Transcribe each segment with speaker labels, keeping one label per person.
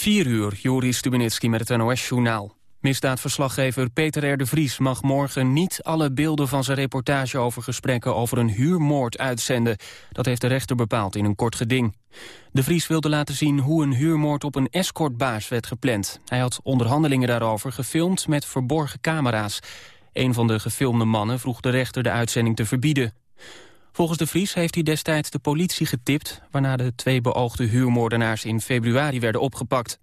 Speaker 1: 4 uur, Joris Stubenitski met het NOS-journaal. Misdaadverslaggever Peter R. de Vries mag morgen niet alle beelden van zijn reportage over gesprekken over een huurmoord uitzenden. Dat heeft de rechter bepaald in een kort geding. De Vries wilde laten zien hoe een huurmoord op een escortbaas werd gepland. Hij had onderhandelingen daarover gefilmd met verborgen camera's. Een van de gefilmde mannen vroeg de rechter de uitzending te verbieden. Volgens de Vries heeft hij destijds de politie getipt... waarna de twee beoogde huurmoordenaars in februari werden opgepakt.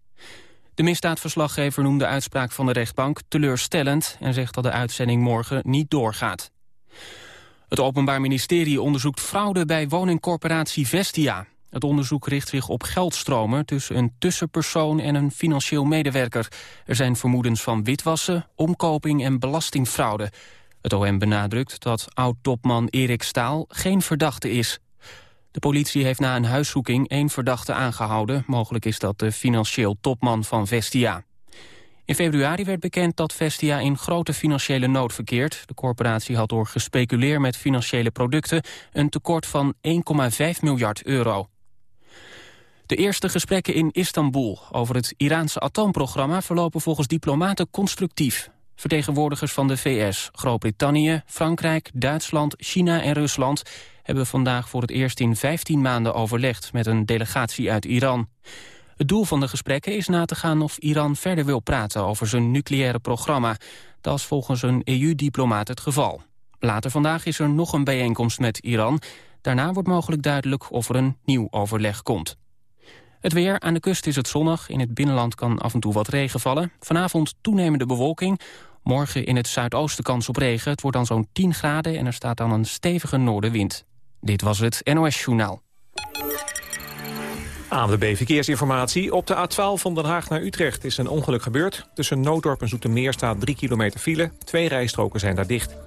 Speaker 1: De misdaadverslaggever noemde de uitspraak van de rechtbank teleurstellend... en zegt dat de uitzending morgen niet doorgaat. Het Openbaar Ministerie onderzoekt fraude bij woningcorporatie Vestia. Het onderzoek richt zich op geldstromen tussen een tussenpersoon en een financieel medewerker. Er zijn vermoedens van witwassen, omkoping en belastingfraude. Het OM benadrukt dat oud-topman Erik Staal geen verdachte is. De politie heeft na een huiszoeking één verdachte aangehouden. Mogelijk is dat de financieel topman van Vestia. In februari werd bekend dat Vestia in grote financiële nood verkeert. De corporatie had door gespeculeerd met financiële producten... een tekort van 1,5 miljard euro. De eerste gesprekken in Istanbul over het Iraanse atoomprogramma... verlopen volgens diplomaten constructief. Vertegenwoordigers van de VS, Groot-Brittannië, Frankrijk, Duitsland, China en Rusland hebben vandaag voor het eerst in 15 maanden overlegd met een delegatie uit Iran. Het doel van de gesprekken is na te gaan of Iran verder wil praten over zijn nucleaire programma. Dat is volgens een EU-diplomaat het geval. Later vandaag is er nog een bijeenkomst met Iran. Daarna wordt mogelijk duidelijk of er een nieuw overleg komt. Het weer, aan de kust is het zonnig. In het binnenland kan af en toe wat regen vallen. Vanavond toenemende bewolking. Morgen in het zuidoosten kans op regen. Het wordt dan zo'n 10 graden en er staat dan een stevige noordenwind. Dit was het NOS Journaal.
Speaker 2: ANWB Verkeersinformatie. Op de A12 van Den Haag naar Utrecht is een ongeluk gebeurd. Tussen Nooddorp en Zoetermeer staat 3 kilometer file. Twee rijstroken zijn daar dicht.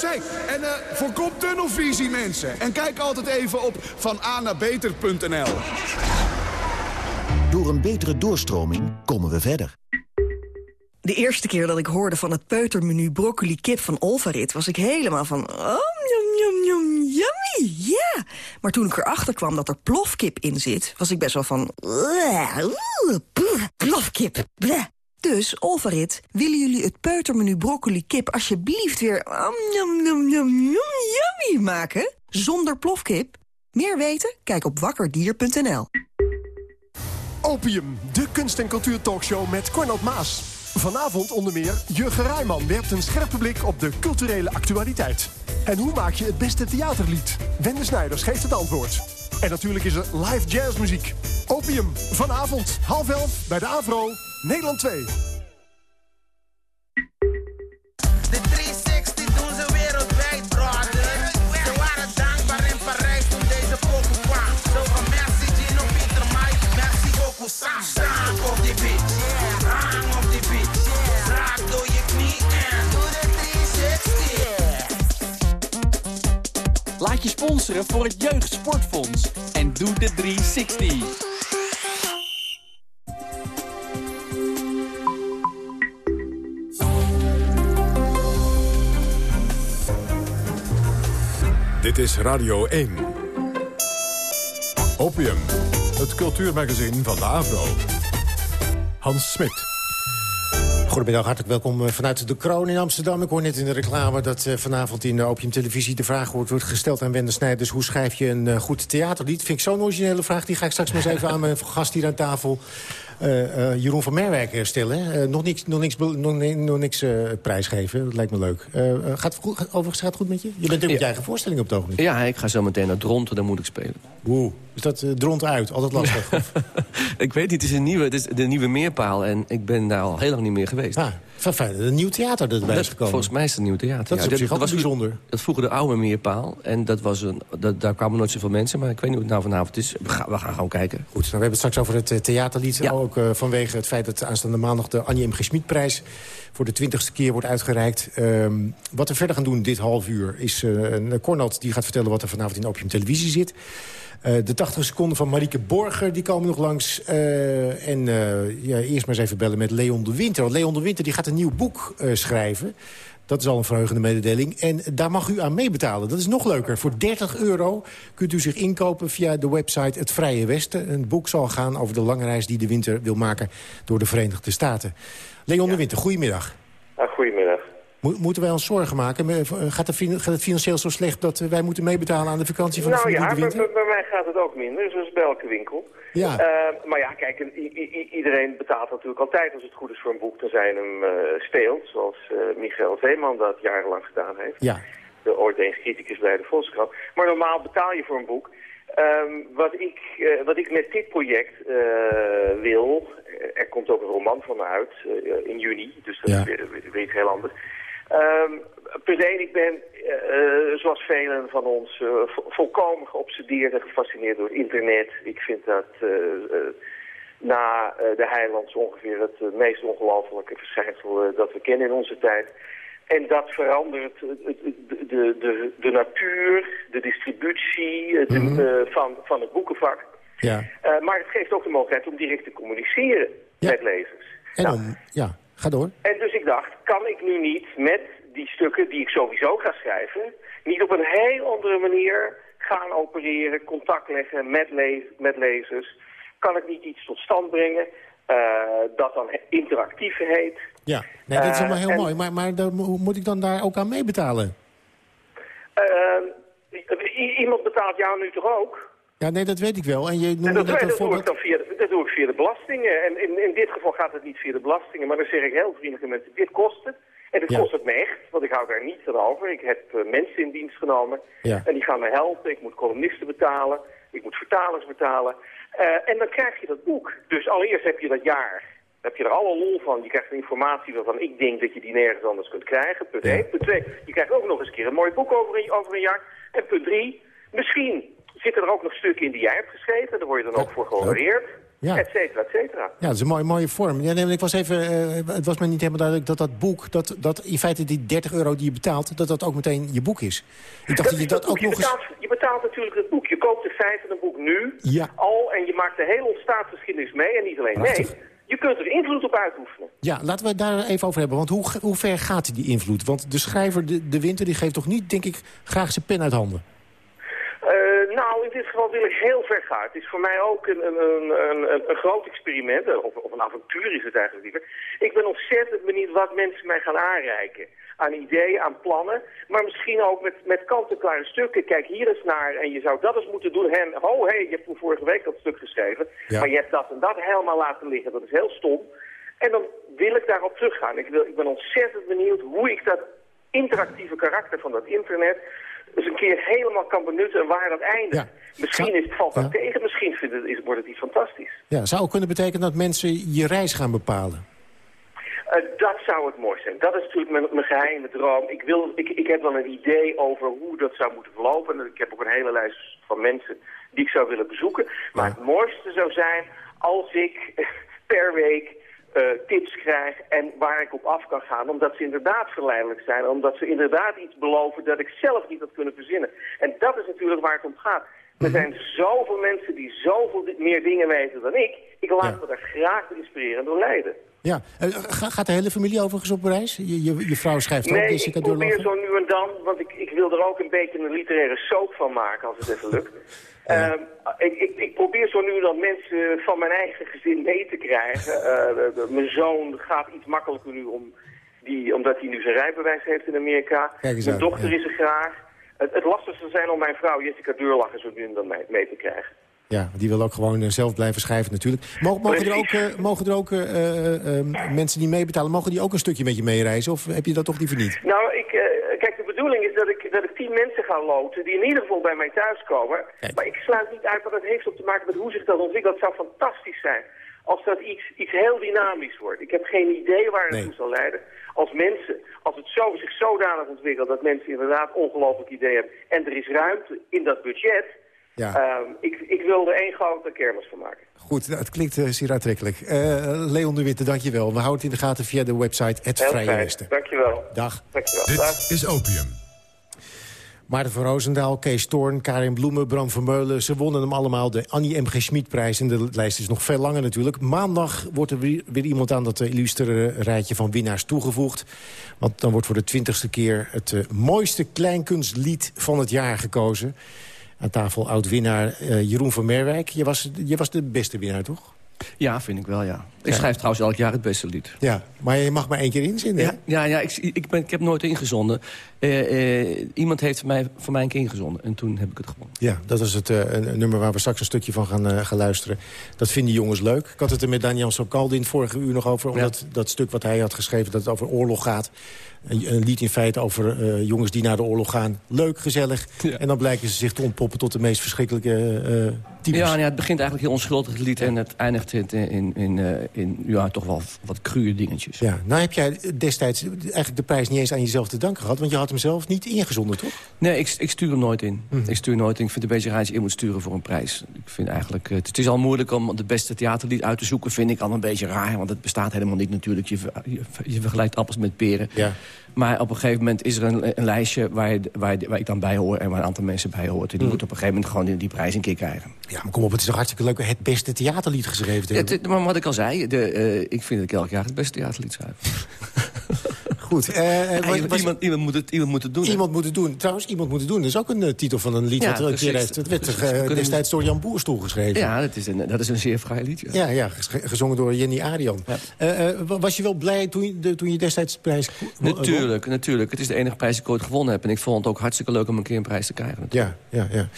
Speaker 3: Jongens, en uh, voorkom tunnelvisie mensen. En kijk altijd even op vananabeter.nl.
Speaker 4: Door een betere doorstroming komen we verder.
Speaker 5: De eerste keer dat ik hoorde van het peutermenu broccoli kip van Olvarit... was ik helemaal van... Oh, yum, yum, yum, yummy, ja. Maar toen ik erachter kwam dat er plofkip in zit... was ik best wel van... Plofkip, bleh. Dus, Olvarit, willen jullie het peutermenu broccoli kip... alsjeblieft weer yum, yum, yum, yummy maken? Zonder plofkip? Meer weten? Kijk op wakkerdier.nl.
Speaker 6: Opium, de kunst- en cultuurtalkshow met Cornel Maas. Vanavond onder meer Jurgen Rijman werpt een scherpe blik op de culturele actualiteit. En hoe maak je het beste theaterlied? Wende Snijders geeft het antwoord. En natuurlijk is er live jazzmuziek. Opium, vanavond, half elf, bij de AVRO, Nederland 2.
Speaker 7: De 360 doen ze wereldwijd, brother. Ze waren dankbaar in Parijs toen deze pokoe kwam. Zo van merci Gino, Pieter, Mike, merci beaucoup Sam. Staan op die beat, hang op die beat. Raak door je knie en doe de 360.
Speaker 8: Laat je sponsoren voor het Jeugdsportfonds. En doe de 360.
Speaker 9: Dit is Radio 1. Opium, het cultuurmagazin van de AVRO. Hans Smit.
Speaker 10: Goedemiddag, hartelijk welkom eh, vanuit de Kroon in Amsterdam. Ik hoor net in de reclame dat uh, vanavond in de Opium Televisie... de vraag wordt, gesteld aan Wende Snijders... hoe schrijf je een uh, goed theaterlied? Vind ik zo'n originele vraag. Die ga ik straks maar eens even aan mijn gast hier aan tafel... Jeroen van Merwijk stellen. nog niks, nog niks, nog, nog niks prijsgeven, dat lijkt me leuk. gaat, overigens gaat het goed met je? Je bent ook met je eigen voorstelling op het ogenblik.
Speaker 11: Ja, ik ga zo meteen naar Dronten, daar moet ik spelen.
Speaker 10: Oeh. Dus dat dront uit, altijd lastig. Of...
Speaker 11: ik weet niet, het is, een nieuwe, het is de nieuwe meerpaal en ik ben daar al heel lang niet meer geweest.
Speaker 10: Ah, fijn, een nieuw theater dat erbij is gekomen.
Speaker 11: Volgens mij is het een nieuw theater.
Speaker 10: Dat is
Speaker 11: ja,
Speaker 10: op zich
Speaker 11: dat
Speaker 10: ook
Speaker 11: was
Speaker 10: bijzonder.
Speaker 11: Dat vroeger de oude meerpaal en dat was een, dat, daar kwamen nooit zoveel mensen. Maar ik weet niet hoe het nou vanavond is. We gaan, we gaan gewoon kijken.
Speaker 10: Goed, nou, we hebben het straks over het uh, theaterlied. Ja. Ook uh, vanwege het feit dat aanstaande maandag de Annie M. G. Schmidprijs voor de twintigste keer wordt uitgereikt. Um, wat we verder gaan doen dit half uur is uh, een Cornald die gaat vertellen wat er vanavond in Opium Televisie zit. Uh, de 80 seconden van Marieke Borger die komen nog langs. Uh, en uh, ja, eerst maar eens even bellen met Leon de Winter. Want Leon de Winter die gaat een nieuw boek schrijven. Dat is al een verheugende mededeling. En daar mag u aan meebetalen. Dat is nog leuker. Voor 30 euro kunt u zich inkopen via de website Het Vrije Westen. Een boek zal gaan over de lange reis die de winter wil maken door de Verenigde Staten. Leon de Winter, goedemiddag.
Speaker 12: Ja, goedemiddag.
Speaker 10: Mo moeten wij ons zorgen maken? Gaat, de, gaat, het financieel zo slecht dat wij moeten meebetalen aan de vakantie van
Speaker 12: nou,
Speaker 10: de familie
Speaker 12: ja,
Speaker 10: de winter?
Speaker 12: Bij, bij mij gaat het ook minder, zoals bij elke winkel.
Speaker 10: Ja.
Speaker 12: Uh, maar ja, kijk, iedereen betaalt natuurlijk altijd als het goed is voor een boek, dan zijn hem uh, steelt. Zoals uh, Michael Zeeman dat jarenlang gedaan heeft.
Speaker 10: Ja.
Speaker 12: De ooit eens criticus bij de Volkskrant. Maar normaal betaal je voor een boek. Um, wat, ik, wat ik met dit project wil, er komt ook een roman van me uit in juni, dus dat
Speaker 10: ja.
Speaker 12: is weer, weer iets heel anders. Um, punt 1, ik ben, uh, zoals velen van ons, uh, vo volkomen geobsedeerd en gefascineerd door het internet. Ik vind dat uh, na de heilands ongeveer het meest ongelofelijke verschijnsel dat we kennen in onze tijd. En dat verandert de, de, de, de natuur, de distributie de, mm -hmm. van, van het boekenvak.
Speaker 10: Ja.
Speaker 12: maar het geeft ook de mogelijkheid om direct te communiceren
Speaker 10: ja.
Speaker 12: met lezers.
Speaker 10: En nou, om, ja, ga door.
Speaker 12: En dus ik dacht, kan ik nu niet met die stukken die ik sowieso ga schrijven... niet op een heel andere manier gaan opereren, contact leggen met, le met lezers? Kan ik niet iets tot stand brengen uh, dat dan interactief heet?
Speaker 10: Ja, nee, dat is allemaal heel
Speaker 12: uh, en,
Speaker 10: mooi. Maar, maar moet ik dan daar ook aan meebetalen?
Speaker 12: Uh, iemand betaalt jou nu toch ook?
Speaker 10: Ja, nee, dat weet ik wel. En je noemde
Speaker 12: en dat,
Speaker 10: net een
Speaker 12: dan via de, doe ik via de belastingen. En in, in dit geval gaat het niet via de belastingen. Maar dan zeg ik heel vriendelijk mensen, dit kost het. En het
Speaker 10: Ja.
Speaker 12: kost het me echt, want ik hou daar niets aan over. Ik heb eh, mensen in dienst genomen
Speaker 10: Ja.
Speaker 12: en die gaan me helpen. Ik moet columnisten betalen, ik moet vertalers betalen. Eh, en dan krijg je dat boek. Dus allereerst heb je dat jaar, heb je er alle lol van. Je krijgt informatie waarvan ik denk dat je die nergens anders kunt krijgen. Punt 1. Punt 2, je krijgt ook nog eens een keer een mooi boek over een, over een jaar. En punt 3, misschien zitten er ook nog stukken in die jij hebt geschreven. Daar word je dan ook voor gehonoreerd.
Speaker 10: Ja.
Speaker 12: Et cetera, et cetera.
Speaker 10: Ja, dat is een mooie, mooie vorm. Ja, nee, ik was even, eh, het was me niet helemaal duidelijk dat dat boek... Dat, dat in feite die 30 euro die je betaalt, dat dat ook meteen je boek is. Ik dacht dat, je dat ook nog
Speaker 12: je
Speaker 10: eens...
Speaker 12: betaalt, je betaalt natuurlijk het boek. Je koopt in feite een boek nu
Speaker 10: Ja.
Speaker 12: al en je maakt de hele ontstaansgeschiedenis mee. En niet alleen
Speaker 10: Prachtig.
Speaker 12: mee, je kunt er invloed op uitoefenen.
Speaker 10: Ja, laten we het daar even over hebben. Want hoe, hoe ver gaat die invloed? Want de schrijver, de, de Winter, die geeft toch niet, denk ik, graag zijn pen uit handen?
Speaker 12: Wil ik heel ver gaan. Het is voor mij ook een, een, een, een, een groot experiment, eh, of, of, een avontuur is het eigenlijk liever. Ik ben ontzettend benieuwd wat mensen mij gaan aanreiken. Aan ideeën, aan plannen, maar misschien ook met, met kant-en-klare stukken. Kijk hier eens naar en je zou dat eens moeten doen. En, oh, hé, hey, je hebt vorige week dat stuk geschreven,
Speaker 10: Ja.
Speaker 12: maar je hebt dat en dat helemaal laten liggen. Dat is heel stom. En dan wil ik daarop teruggaan. Ik, wil, ik ben ontzettend benieuwd hoe ik dat interactieve karakter van dat internet eens een keer helemaal kan benutten en waar dat eindigt.
Speaker 10: Ja.
Speaker 12: Misschien
Speaker 10: Zou-
Speaker 12: is het, valt dat
Speaker 10: Ja.
Speaker 12: tegen, misschien vindt het, is, wordt het iets fantastisch.
Speaker 10: Ja, zou ook kunnen betekenen dat mensen je reis gaan bepalen.
Speaker 12: Eh, dat zou het mooi zijn. Dat is natuurlijk mijn, mijn geheime droom. Ik, wil, ik, ik heb wel een idee over hoe dat zou moeten verlopen. En ik heb ook een hele lijst van mensen die ik zou willen bezoeken. Maar het mooiste zou zijn als ik per week eh, tips krijg en waar ik op af kan gaan. Omdat ze inderdaad verleidelijk zijn. Omdat ze inderdaad iets beloven dat ik zelf niet had kunnen verzinnen. En dat is natuurlijk waar het om gaat. Er zijn zoveel mensen die zoveel meer dingen weten dan ik. Ik laat
Speaker 10: Ja.
Speaker 12: me daar graag inspireren door leiden.
Speaker 10: Ja, Eh, ga- gaat de hele familie overigens op reis? Je, je, je vrouw schrijft ook,
Speaker 12: Nee,
Speaker 10: Jessica
Speaker 12: ik probeer
Speaker 10: Durloffen.
Speaker 12: zo nu en dan, want ik, ik wil er ook een beetje een literaire soap van maken als het even lukt. Ehm, ik, ik, ik probeer zo nu dan mensen van mijn eigen gezin mee te krijgen. Eh, mijn zoon gaat iets makkelijker nu om die, omdat hij nu zijn rijbewijs heeft in Amerika. Mijn dochter
Speaker 10: ja.
Speaker 12: is er graag. Het, het lastigste zijn om mijn vrouw Jessica Deurlacher zo nu en dan mee, mee te krijgen.
Speaker 10: Ja, die wil ook gewoon eh, zelf blijven schrijven natuurlijk. Mogen, mogen er ook, eh, mogen er ook eh, eh, eh, mensen die meebetalen, mogen die ook een stukje met je meereizen? Of heb je dat toch liever niet?
Speaker 12: Nou, ik, kijk, de bedoeling is dat ik, dat ik tien mensen ga loten die in ieder geval bij mij thuiskomen. Maar ik sluit niet uit wat het heeft op te maken met hoe zich dat ontwikkelt. Het zou fantastisch zijn als dat iets, iets heel dynamisch wordt. Ik heb geen idee waar het toe zal leiden. Als mensen, als het zo, zich zodanig ontwikkelt dat mensen inderdaad ongelooflijk ideeën hebben... en er is ruimte in dat budget...
Speaker 10: Ja.
Speaker 12: Ehm, ik, ik wil er één grote kermis van maken.
Speaker 10: Goed, het klinkt uh, zeer aantrekkelijk. Uh, Leon de Witte, dankjewel. We houden het in de gaten via de website Het
Speaker 12: Heel
Speaker 10: Vrije. Westen.
Speaker 12: Dankjewel.
Speaker 10: Dag.
Speaker 12: Dankjewel.
Speaker 9: Dit
Speaker 12: Dag.
Speaker 9: is Opium.
Speaker 10: Maarten van Roosendaal, Kees Toorn, Karin Bloemen, Bram Vermeulen... ze wonnen hem allemaal de Annie M. G. Schmid-prijs. En de lijst is nog veel langer natuurlijk. Maandag wordt er weer, iemand aan dat uh, illustere rijtje van winnaars toegevoegd. Want dan wordt voor de twintigste keer het uh, mooiste kleinkunstlied van het jaar gekozen. Aan tafel oud-winnaar uh, Jeroen van Merwijk. Je was, je was de beste winnaar, toch?
Speaker 11: Ja, vind ik wel, ja. Ik
Speaker 10: Ja.
Speaker 11: schrijf trouwens elk jaar het beste lied.
Speaker 10: Ja, maar je mag maar één keer inzenden, hè?
Speaker 11: Ja, ja, ja ik, ik, ben, ik heb nooit ingezonden. Eh, eh, iemand heeft mij, voor mij een keer ingezonden. En toen heb ik het gewonnen.
Speaker 10: Ja, dat is het eh, een, een nummer waar we straks een stukje van gaan, eh, gaan luisteren. Dat vinden jongens leuk. Ik had het er met Daniel Sokaldi in het vorige uur nog over. Omdat dat stuk wat hij had geschreven, dat het over oorlog gaat. Een, een lied in feite over eh, jongens die naar de oorlog gaan. Leuk, gezellig. En dan blijken ze zich te ontpoppen tot de meest verschrikkelijke eh types.
Speaker 11: Ja, nou ja, het begint eigenlijk heel onschuldig, het lied. En het eindigt in, in, in, in ja, toch wel wat cruwe dingetjes.
Speaker 10: Ja, nou heb jij destijds eigenlijk de prijs niet eens aan jezelf te danken gehad. Want je had hem zelf niet ingezonden, toch?
Speaker 11: Nee, ik, ik stuur hem nooit in. Ik stuur nooit in. Ik vind het een beetje raar je in moet sturen voor een prijs. Ik vind eigenlijk, het, het is al moeilijk om de beste theaterlied uit te zoeken. Vind ik al een beetje raar, want het bestaat helemaal niet natuurlijk. Je, je, je vergelijkt appels met peren.
Speaker 10: Ja.
Speaker 11: Maar op een gegeven moment is er een, een lijstje waar, waar, waar ik dan bij hoor... en waar een aantal mensen bij hoort. En die moeten op een gegeven moment gewoon die, die prijs een keer krijgen.
Speaker 10: Ja, maar kom op, het is toch hartstikke leuk het beste theaterlied geschreven te
Speaker 11: Het,
Speaker 10: hebben.
Speaker 11: het- maar wat ik al zei, de, eh, ik vind dat ik elk jaar het beste theaterlied schrijf.
Speaker 10: Goed. was-
Speaker 11: iemand,
Speaker 10: was-
Speaker 11: iemand, iemand moet het, iemand moet het doen. hè?
Speaker 10: Iemand moet het doen. Trouwens, iemand moet het doen. Dat is ook een eh, titel van een lied
Speaker 11: Ja,
Speaker 10: wat er een keer
Speaker 11: precies.
Speaker 10: heeft. Het werd destijds door Jan Boerstoel geschreven.
Speaker 11: Ja, dat is een, dat is een zeer vrij lied. Ja.
Speaker 10: Ja, gezongen door Jenny Arian. Eh, eh, wa- was je wel blij toen je, de, toen je destijds de prijs?
Speaker 11: Natuurlijk, natuurlijk. Het is de enige prijs die ik ooit gewonnen heb. En ik vond het ook hartstikke leuk om een keer een prijs te krijgen.
Speaker 10: Ja, ja, ja.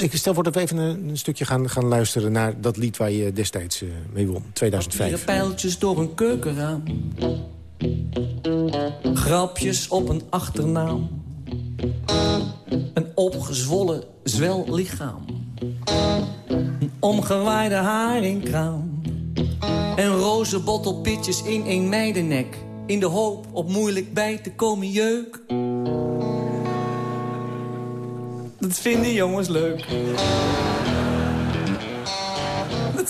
Speaker 10: Ik stel voor dat we even een, een stukje gaan, gaan luisteren naar dat lied waar je destijds mee won, 2005.
Speaker 8: pijltjes door een keukenraam. Grapjes op een achternaam. Een opgezwollen zwellichaam. Een omgewaaide haringkraam. En roze bottelpitjes in een meidennek. In de hoop op moeilijk bij te komen jeuk. Dat vinden jongens leuk.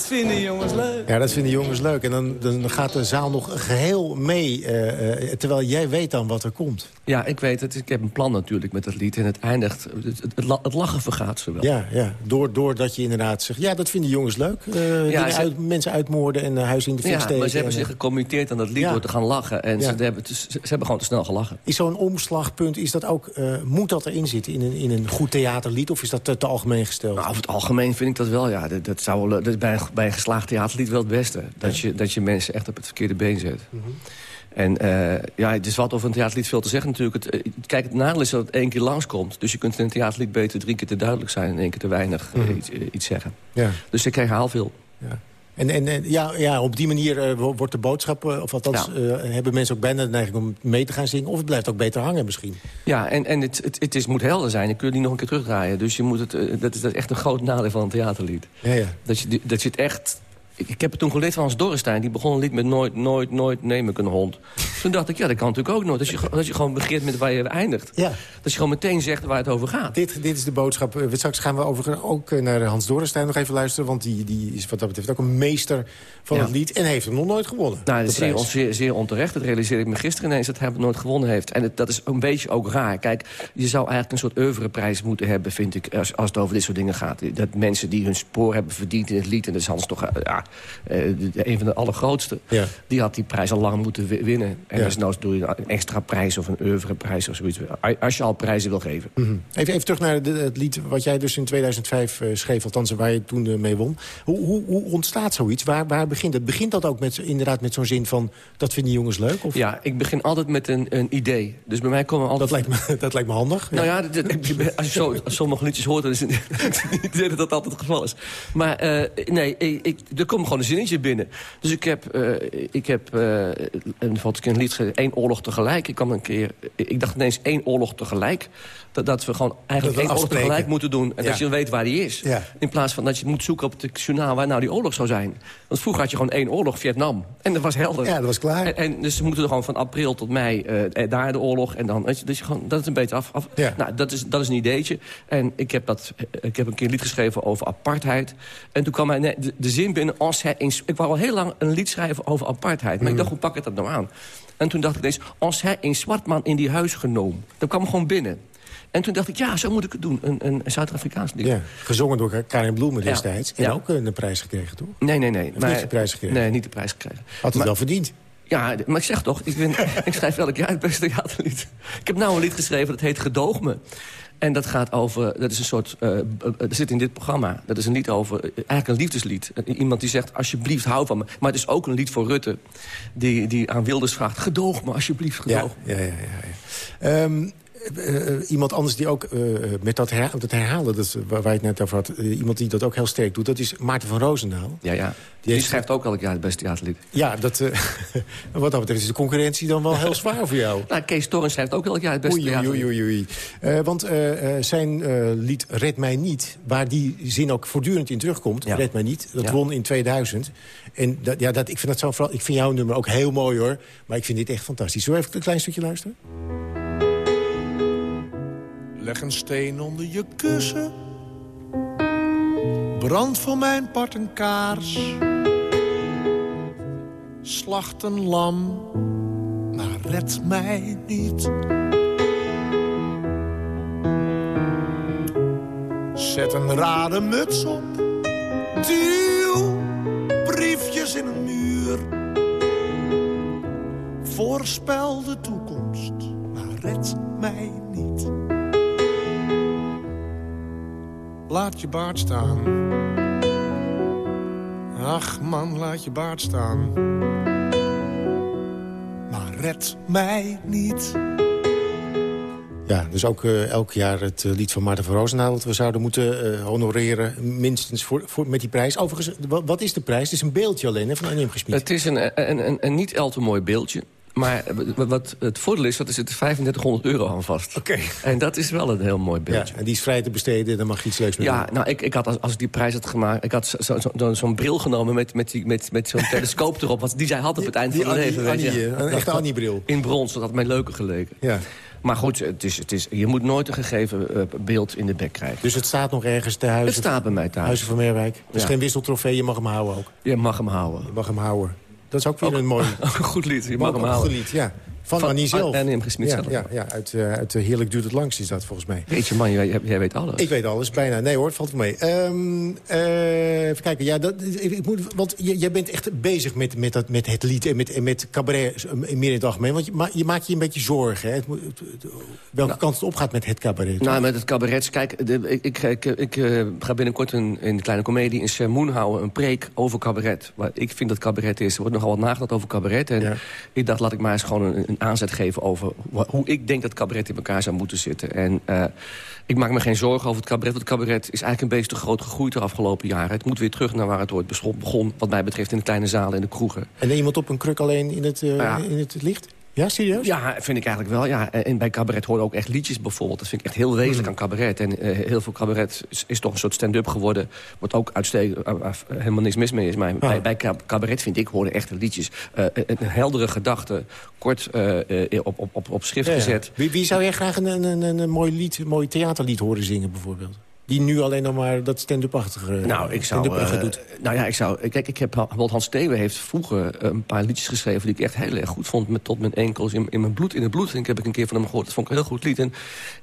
Speaker 8: Dat vinden jongens leuk.
Speaker 10: Ja, dat vinden jongens leuk. En dan, dan gaat de zaal nog geheel mee, eh, eh, terwijl jij weet dan wat er komt.
Speaker 11: Ja, ik weet het. Ik heb een plan natuurlijk met dat lied. En het eindigt... Het, het, la- het lachen vergaat ze wel.
Speaker 10: Ja, ja. Door, doordat je inderdaad zegt, ja, dat vinden jongens leuk. Eh,
Speaker 11: ze-
Speaker 10: uit, mensen uitmoorden en uh, huis in de fik
Speaker 11: Ja,
Speaker 10: steken.
Speaker 11: maar ze hebben
Speaker 10: en,
Speaker 11: zich gecommitteerd aan dat lied
Speaker 10: Ja.
Speaker 11: door te gaan lachen. En
Speaker 10: Ja.
Speaker 11: ze, hebben, te- ze, ze hebben gewoon te snel gelachen.
Speaker 10: Is zo'n omslagpunt, is dat ook, eh, moet dat erin zitten in een, in een goed theaterlied? Of is dat te, te algemeen gesteld?
Speaker 11: Nou, over het algemeen vind ik dat wel, ja. Dat, dat, zou, wel- dat bij, een, bij een geslaagd theaterlied wel het beste. Dat, je, dat je mensen echt op het verkeerde been zet.
Speaker 10: Mhm.
Speaker 11: En eh, ja, het is wat over een theaterlied veel te zeggen natuurlijk. Het, eh, kijk, het nadeel is dat het één keer langskomt. Dus je kunt in een theaterlied beter drie keer te duidelijk zijn... en één keer te weinig
Speaker 10: Mhm.
Speaker 11: iets, eh, iets zeggen.
Speaker 10: Ja.
Speaker 11: Dus ik herhaal veel.
Speaker 10: Ja. En, en, en ja, ja, op die manier eh, wo- wordt de boodschap, eh, of althans eh, hebben mensen ook bijna de neiging om mee te gaan zingen. Of het blijft ook beter hangen misschien.
Speaker 11: Ja, en, en het, het, het is, moet helder zijn. Je kunt het niet nog een keer terugdraaien. Dus je moet het, dat, is, dat is echt een groot nadeel van een theaterlied.
Speaker 10: Ja, ja.
Speaker 11: Dat je, die- dat je het echt... Ik, ik heb het toen geleerd van Hans Dorrestein. Die begon een lied met nooit, nooit, nooit neem ik een hond. Toen dacht ik, ja, dat kan natuurlijk ook nooit. Dat je, dat je gewoon begint met waar je eindigt.
Speaker 10: Ja.
Speaker 11: Dat je gewoon meteen zegt waar het over gaat.
Speaker 10: Dit, dit is de boodschap. Eh, Straks gaan we over, ook eh, naar Hans Dorenstein nog even luisteren. Want die, die is wat dat betreft ook een meester van
Speaker 11: Ja.
Speaker 10: het lied. En heeft hem nog nooit gewonnen.
Speaker 11: Nou, dat is zeer, zeer, zeer onterecht. Dat realiseerde ik me gisteren ineens dat hij het nooit gewonnen heeft. En het, dat is een beetje ook raar. Kijk, je zou eigenlijk een soort oeuvreprijs moeten hebben, vind ik... Als, als het over dit soort dingen gaat. Dat mensen die hun spoor hebben verdiend in het lied... en dat is Hans toch eh, ja, een van de allergrootste...
Speaker 10: Ja.
Speaker 11: die had die prijs al lang moeten wi- winnen. En
Speaker 10: Ja.
Speaker 11: dus nou doe je een extra prijs of een oeuvreprijs of zoiets. Als je al prijzen wil geven.
Speaker 10: Mhm. Even, even terug naar de- het lied wat jij dus in 2005 eh, schreef. Althans, waar je toen eh, mee won. Hoe, hoe, hoe ontstaat zoiets? Waar, waar begint het? Begint dat ook met, inderdaad met zo'n zin van... dat vinden jongens leuk? Of?
Speaker 11: Ja, ik begin altijd met een, een idee. Dus bij mij komen altijd...
Speaker 10: Dat, lijkt me, dat lijkt me handig.
Speaker 11: Nou ja, dat- als je zo, als sommige liedjes hoort, dan is het niet dat dat altijd het geval is. Maar eh, nee, ik, ik, er gewoon een zinnetje binnen. Dus ik heb, eh, ik heb eh, een, wat ik een lied geschreven, één oorlog tegelijk. Ik, kwam een keer, ik dacht ineens één oorlog tegelijk. Dat, dat we gewoon eigenlijk
Speaker 10: we
Speaker 11: één oorlog tegelijk moeten doen. En
Speaker 10: Ja.
Speaker 11: dat je dan weet waar die is.
Speaker 10: Ja.
Speaker 11: In plaats van dat je moet zoeken op het journaal waar nou die oorlog zou zijn. Want vroeger had je gewoon één oorlog, Vietnam. En dat was helder.
Speaker 10: Ja, dat was klaar.
Speaker 11: En, en dus ze moeten er gewoon van april tot mei eh, daar de oorlog. En dan, weet je, dus je gewoon, dat is een beetje af. af
Speaker 10: Ja.
Speaker 11: Nou, dat is, dat is een ideetje. En ik heb, dat, ik heb een keer een lied geschreven over apartheid. En toen kwam de, de zin binnen... Als hij in, ik wou al heel lang een lied schrijven over apartheid. Maar ik
Speaker 10: Mm.
Speaker 11: dacht, hoe pak ik dat nou aan? En toen dacht ik ineens, als hij een zwart man in die huis genomen. Dat kwam gewoon binnen. En toen dacht ik, ja, zo moet ik het doen. Een, een Zuid-Afrikaans lied.
Speaker 10: Ja, gezongen door Karin Bloemen
Speaker 11: Ja.
Speaker 10: destijds. En
Speaker 11: Ja.
Speaker 10: ook een prijs gekregen, toch?
Speaker 11: Nee, nee, nee.
Speaker 10: Heeft niet de prijs gekregen?
Speaker 11: Nee, niet de prijs gekregen.
Speaker 10: Had het
Speaker 11: Maar-
Speaker 10: wel verdiend.
Speaker 11: Ja, maar ik zeg toch, ik, ben, ik schrijf elk jaar het beste theaterlied. Ik heb nou een lied geschreven, dat heet Gedoog me. En dat gaat over, dat is een soort, dat zit in dit programma. Dat is een lied over, eh, eigenlijk een liefdeslied. Iemand die zegt, alsjeblieft, hou van me. Maar het is ook een lied voor Rutte, die, die aan Wilders vraagt... gedoog me, alsjeblieft, gedoog me.
Speaker 10: ja, ja. ja, ja. Ehm, eh, eh, iemand anders die ook eh, met dat, herha dat herhalen, dat waar, je het net over had... eh, iemand die dat ook heel sterk doet, dat is Maarten van Roosendaal.
Speaker 11: Ja, ja. Die,
Speaker 10: heeft-
Speaker 11: schrijft ook elk jaar het beste theaterlied.
Speaker 10: Ja, dat, eh, wat dat betreft is de concurrentie dan wel heel zwaar voor jou.
Speaker 11: Nou, Kees Torrens schrijft ook elk jaar het beste
Speaker 10: Oei, oei,
Speaker 11: theaterlied.
Speaker 10: oei, oei. oei. Eh, want eh, eh, zijn eh, lied Red Mij Niet, waar die zin ook voortdurend in terugkomt...
Speaker 11: Ja.
Speaker 10: Red Mij Niet, dat
Speaker 11: Ja.
Speaker 10: won in 2000. En dat, ja, dat, ik, vind dat zo, vooral, ik vind jouw nummer ook heel mooi, hoor. Maar ik vind dit echt fantastisch. Zullen we even een klein stukje luisteren?
Speaker 13: Leg een steen onder je kussen. Brand voor mijn part een kaars. Slacht een lam, maar red mij niet. Zet een rare muts op. Duw briefjes in een muur. Voorspel de toekomst, maar red mij niet. Laat je baard staan. Ach man, laat je baard staan. Maar red mij niet.
Speaker 10: Ja, dus ook eh, elk jaar het eh, lied van Maarten van Roosendaal... dat we zouden moeten eh, honoreren, minstens voor, voor, met die prijs. Overigens, wat, is de prijs? Het is een beeldje alleen hè, van Annie Gesmied.
Speaker 11: Het is een, een, een, een niet al te mooi beeldje. Maar wat- het voordeel is, dat er zit 3500 euro aan vast.
Speaker 10: Oké.
Speaker 11: En dat is wel een heel mooi
Speaker 10: Ja,
Speaker 11: beeldje.
Speaker 10: en die is vrij te besteden, dan mag je iets leuks mee
Speaker 11: Ja,
Speaker 10: doen.
Speaker 11: nou, ik, ik had als, als ik die prijs had gemaakt... ik had zo'n zo, zo, bril genomen met, met, die- met, met zo'n telescoop erop. Want die zij had op het eind
Speaker 10: die
Speaker 11: van
Speaker 10: Annie-
Speaker 11: leven. weet je.
Speaker 10: Annie, eh, een echte Annie-bril.
Speaker 11: In brons, dat had mij leuker geleken.
Speaker 10: Ja.
Speaker 11: Maar goed, het is, het is, je moet nooit een gegeven eh, beeld in de bek krijgen.
Speaker 10: Dus het staat nog ergens te
Speaker 11: Het staat bij mij thuis.
Speaker 10: huizen van Meerwijk. Het is
Speaker 11: Ja.
Speaker 10: geen wisseltrofee, je mag hem houden ook.
Speaker 11: Je mag hem houden.
Speaker 10: Je mag hem houden. Dat is ook weer een mooi...
Speaker 11: Een goed lied, je mag
Speaker 10: ook
Speaker 11: hem houden.
Speaker 10: goed lied, ja. Van,
Speaker 11: Van
Speaker 10: Annie zelf.
Speaker 11: Annie M.
Speaker 10: Ja. Ja, ja, uit, eh, uit eh, Heerlijk duurt het langst is dat volgens mij.
Speaker 11: Weet je man, jij, jij weet alles.
Speaker 10: Ik weet alles, bijna. Nee hoor, het valt mee. Ehm, eh, even kijken, ja, dat, ik, ik moet, want jij bent echt bezig met, met, dat, met het lied en met, en met cabaret meer in het algemeen. Want je, ma je maakt je een beetje zorgen. Hè? Het, moet- het- het- welke kant het opgaat met het cabaret.
Speaker 11: Nou, met het cabaret, kijk, de, ik, ik, ik, ga binnenkort een, in de Kleine Comedie een sermoen houden, een preek over cabaret. Waar ik vind dat cabaret is. Er wordt nogal wat nagedacht over cabaret. En
Speaker 10: Ja.
Speaker 11: ik dacht, laat ik maar eens gewoon een, een aanzet geven over hoe ik denk dat cabaret in elkaar zou moeten zitten. En eh, ik maak me geen zorgen over het cabaret. Want het cabaret is eigenlijk een beetje te groot gegroeid de afgelopen jaren. Het moet weer terug naar waar het ooit begon, wat mij betreft, in de kleine zalen en de kroegen.
Speaker 10: En iemand op een kruk alleen in het, eh,
Speaker 11: Ja.
Speaker 10: in het licht? Ja, serieus?
Speaker 11: Ja, vind ik eigenlijk wel. Ja. En bij cabaret horen ook echt liedjes bijvoorbeeld. Dat vind ik echt heel wezenlijk aan cabaret. En eh, heel veel cabaret is, is toch een soort stand-up geworden. Wordt ook uitstekend, eh, eh, helemaal niks mis mee is. Maar bij, bij cab- cabaret vind ik horen echte liedjes. Eh, een, heldere gedachte, kort eh, eh, op, op, op, op schrift
Speaker 10: Ja, ja.
Speaker 11: gezet.
Speaker 10: Wie, wie zou jij graag een, een, een, een mooi lied, een mooi theaterlied horen zingen bijvoorbeeld? Die nu alleen nog maar dat stand-up-achtige
Speaker 11: Nou, ik zou, eh,
Speaker 10: doet.
Speaker 11: nou ja, ik zou... Kijk, ik heb... Bijvoorbeeld Hans Thewe heeft vroeger eh, een paar liedjes geschreven... die ik echt heel erg goed vond. Met tot mijn enkels in, in mijn bloed. In het bloed ik heb ik een keer van hem gehoord. Dat vond ik een heel goed lied. En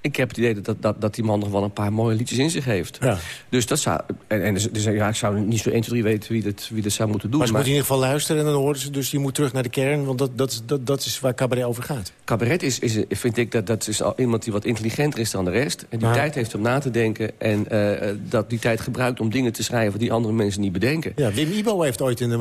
Speaker 11: ik heb het idee dat, dat, dat die man nog wel een paar mooie liedjes in zich heeft.
Speaker 10: Ja.
Speaker 11: Dus dat zou... En, en dus, dus, ja, ik zou niet zo 1, 2, 3 weten wie dat, wie dat zou moeten doen.
Speaker 10: Maar ze
Speaker 11: maar
Speaker 10: moeten in ieder geval luisteren en dan horen ze dus... je moet terug naar de kern, want dat, dat, is- dat, dat is waar cabaret over gaat.
Speaker 11: cabaret is, is, vind ik, dat, dat is al iemand die wat intelligenter is dan de rest. En die tijd heeft om na te denken. En En eh, dat die tijd gebruikt om dingen te schrijven die andere mensen niet bedenken.
Speaker 10: Ja, Wim Ibo heeft ooit een,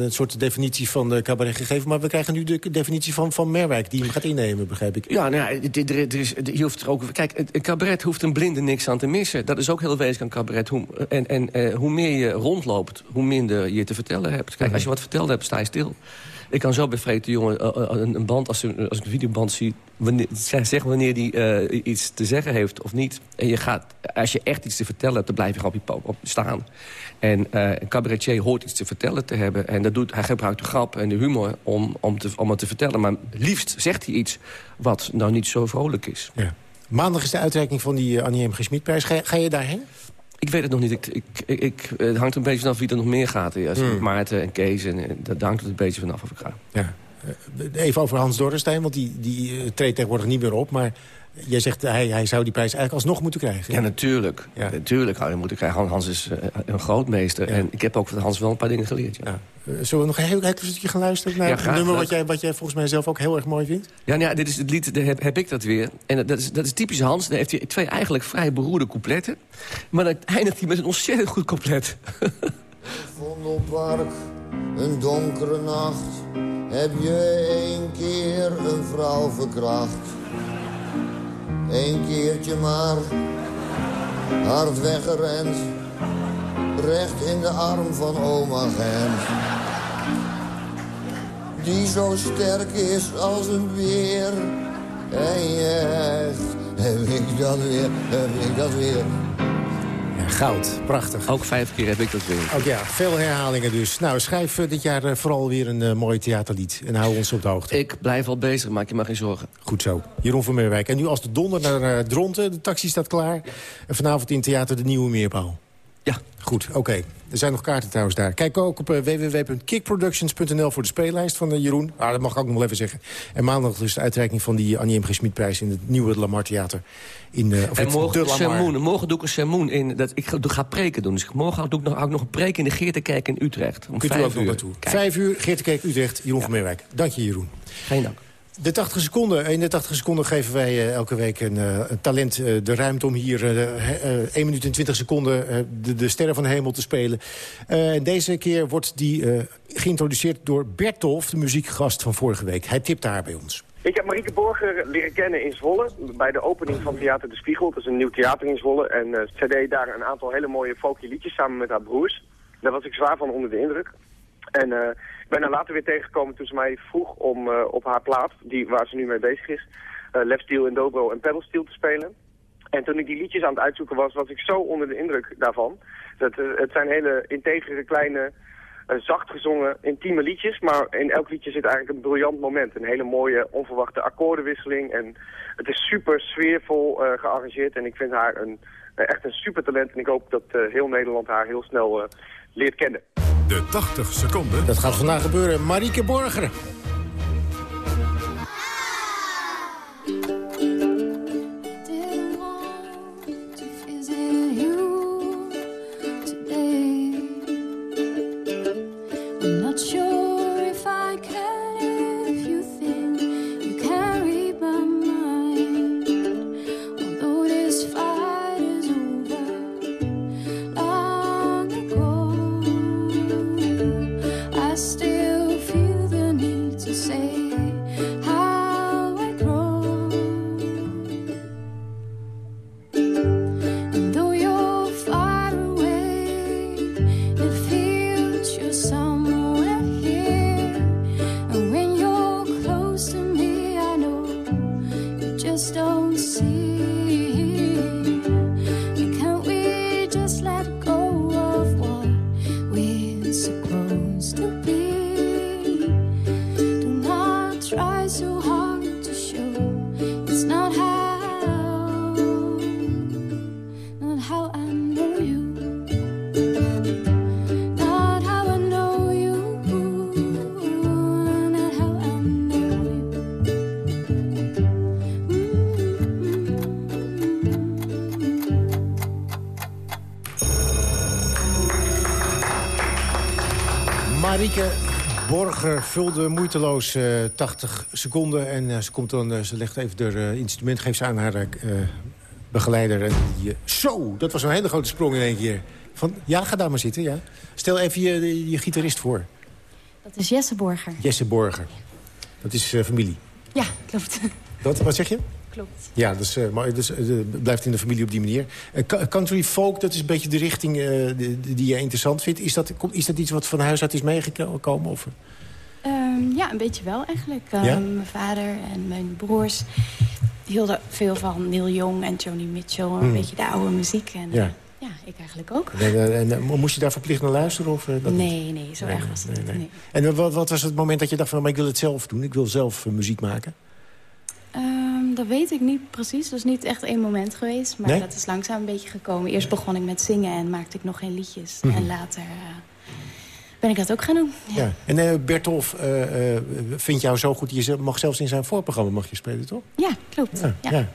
Speaker 10: een soort definitie van de cabaret gegeven... maar we krijgen nu de definitie van Van Merwijk die hem gaat innemen, begrijp ik.
Speaker 11: Ja, nou ja, er, er is, je hoeft er ook... Kijk, een cabaret hoeft een blinde niks aan te missen. Dat is ook heel wezenlijk aan cabaret. Hoe, en en uh, hoe meer je rondloopt, hoe minder je te vertellen hebt. Kijk, als je wat verteld hebt, sta je stil. Ik kan zo bij Freek de Jonge uh, een, een, band, als, ik een videoband zie... Wanneer, zeg wanneer die uh, iets te zeggen heeft of niet. En je gaat, als je echt iets te vertellen hebt, dan blijf je gewoon op je staan. En een cabaretier hoort iets te vertellen te hebben. En dat doet, hij gebruikt de grap en de humor om, om, om het te vertellen. Maar liefst zegt hij iets wat nou niet zo vrolijk is.
Speaker 10: Ja. Maandag is de uitreiking van die Annie M. Ga, ga je daarheen?
Speaker 11: Ik weet het nog niet. Ik, ik, ik, het hangt een beetje vanaf wie er nog meer gaat. Ja, hmm. Maarten en Kees. En, dat hangt er een beetje vanaf of ik ga.
Speaker 10: Ja. Even over Hans Dorrestein, want die, die treedt tegenwoordig niet meer op. Maar Jij zegt hij, hij zou die prijs eigenlijk alsnog moeten krijgen.
Speaker 11: Ja, natuurlijk. Ja. Natuurlijk zou hij moeten krijgen. Hans is uh, een grootmeester. Ja. En ik heb ook van Hans wel een paar dingen geleerd. Ja.
Speaker 10: Uh, zullen we nog een heel klein stukje gaan luisteren naar ja, een nummer wat jij, wat jij volgens mij zelf ook heel erg mooi vindt?
Speaker 11: Ja, nou ja dit is het lied, heb, heb, ik dat weer. En dat is, dat is typisch Hans. Dan heeft hij twee eigenlijk vrij beroerde coupletten. Maar dan eindigt hij met een ontzettend goed couplet.
Speaker 14: Vondelpark, een donkere nacht. Heb je één keer een vrouw verkracht? Eén keertje maar, hard weggerend, recht in de arm van oma Gent. Die zo sterk is als een beer. En echt, heb ik dat weer, heb ik dat weer.
Speaker 10: Goud, prachtig.
Speaker 11: Ook vijf keer heb ik dat weer.
Speaker 10: Ook ja, veel herhalingen dus. Nou, schrijf uh, dit jaar uh, vooral weer een uh, mooi theaterlied. En hou ons op de hoogte.
Speaker 11: Ik blijf al bezig, maak je maar geen zorgen.
Speaker 10: Goed zo. Jeroen van Meerwijk. En nu als de donder naar Dronten. De taxi staat klaar. En vanavond in Theater de Nieuwe Meerbouw.
Speaker 11: Ja.
Speaker 10: Goed, oké. Er zijn nog kaarten trouwens daar. Kijk ook op uh, www.kickproductions.nl voor de speellijst van uh, Jeroen. Ah, dat mag ik ook nog wel even zeggen. En maandag dus de uitreiking van die Annie M. G. in het nieuwe Lamar Theater. In, uh, of
Speaker 11: en morgen, sermoen, morgen doe ik een sermoen in. Dat, ik ga, preken doen. Dus morgen doe ik nog, nog een preek in de Geertekerk in Utrecht. Om
Speaker 10: Kunt u ook nog naartoe. Vijf uur, Geertekerk, Utrecht, Jeroen ja. van Meerwijk. Dank je, Jeroen.
Speaker 11: Geen dank.
Speaker 10: De 80 seconden. In de 80 seconden geven wij uh, elke week een, een talent de ruimte om hier 1 minuut en 20 seconden de, de, sterren van de hemel te spelen. en deze keer wordt die geïntroduceerd door Bertolf, de muziekgast van vorige week. Hij tipt daar bij ons.
Speaker 12: Ik heb Marieke Borger leren kennen in Zwolle bij de opening van Theater de Spiegel. Dat is een nieuw theater in Zwolle. En zij deed daar een aantal hele mooie folky liedjes samen met haar broers. Daar was ik zwaar van onder de indruk. En ben haar later weer tegengekomen toen ze mij vroeg om uh, op haar plaat, die, waar ze nu mee bezig is, uh, left en dobro en pedal steel te spelen. En toen ik die liedjes aan het uitzoeken was, was ik zo onder de indruk daarvan. Dat, het zijn hele integere, kleine, zacht gezongen, intieme liedjes. Maar in elk liedje zit eigenlijk een briljant moment. Een hele mooie, onverwachte akkoordenwisseling. En het is super sfeervol gearrangeerd. En ik vind haar een, echt een super talent. En ik hoop dat heel Nederland haar heel snel leert kennen.
Speaker 9: De 80 seconden.
Speaker 10: Dat gaat vandaag gebeuren. Marieke Borger. Vulde moeiteloos uh, 80 seconden. En uh, ze, komt dan, uh, ze legt even haar instrument, geeft ze aan haar begeleider. En die, zo, dat was een hele grote sprong in één keer. Van, ja, ga daar maar zitten, ja. Stel even je, je gitarist voor.
Speaker 15: Dat is Jesse Borger.
Speaker 10: Jesse Borger. Dat is uh, familie.
Speaker 15: Ja, klopt.
Speaker 10: Wat, wat zeg je?
Speaker 15: Klopt.
Speaker 10: Ja, dus, uh, maar dus, uh, blijft in de familie op die manier. country folk, dat is een beetje de richting die, die, je interessant vindt. Is dat, is dat iets wat van huis uit is meegekomen? Of?
Speaker 15: Um, ja, een beetje wel eigenlijk. Um, ja? Mijn vader en mijn broers hielden veel van Neil Young en Joni Mitchell. Een hmm. beetje de oude muziek. En, ja. Ja, ik eigenlijk ook.
Speaker 10: En, en, en, moest je daar verplicht naar luisteren? Of, dat
Speaker 15: nee, nee, zo nee, erg was het niet.
Speaker 10: En wat, wat, was het moment dat je dacht van... Maar ik wil het zelf doen, ik wil zelf uh, muziek maken?
Speaker 15: Um, dat weet ik niet precies. Dat is niet echt één moment geweest. Maar dat is langzaam een beetje gekomen. Eerst begon ik met zingen en maakte ik nog geen liedjes. Mm -hmm. En later... Uh, ben ik dat ook gaan doen.
Speaker 10: Ja. ja. En uh, Bertolf uh, vindt jou zo goed... je mag zelfs in zijn voorprogramma mag je spelen, toch?
Speaker 15: Ja, klopt. Ja, ja. ja.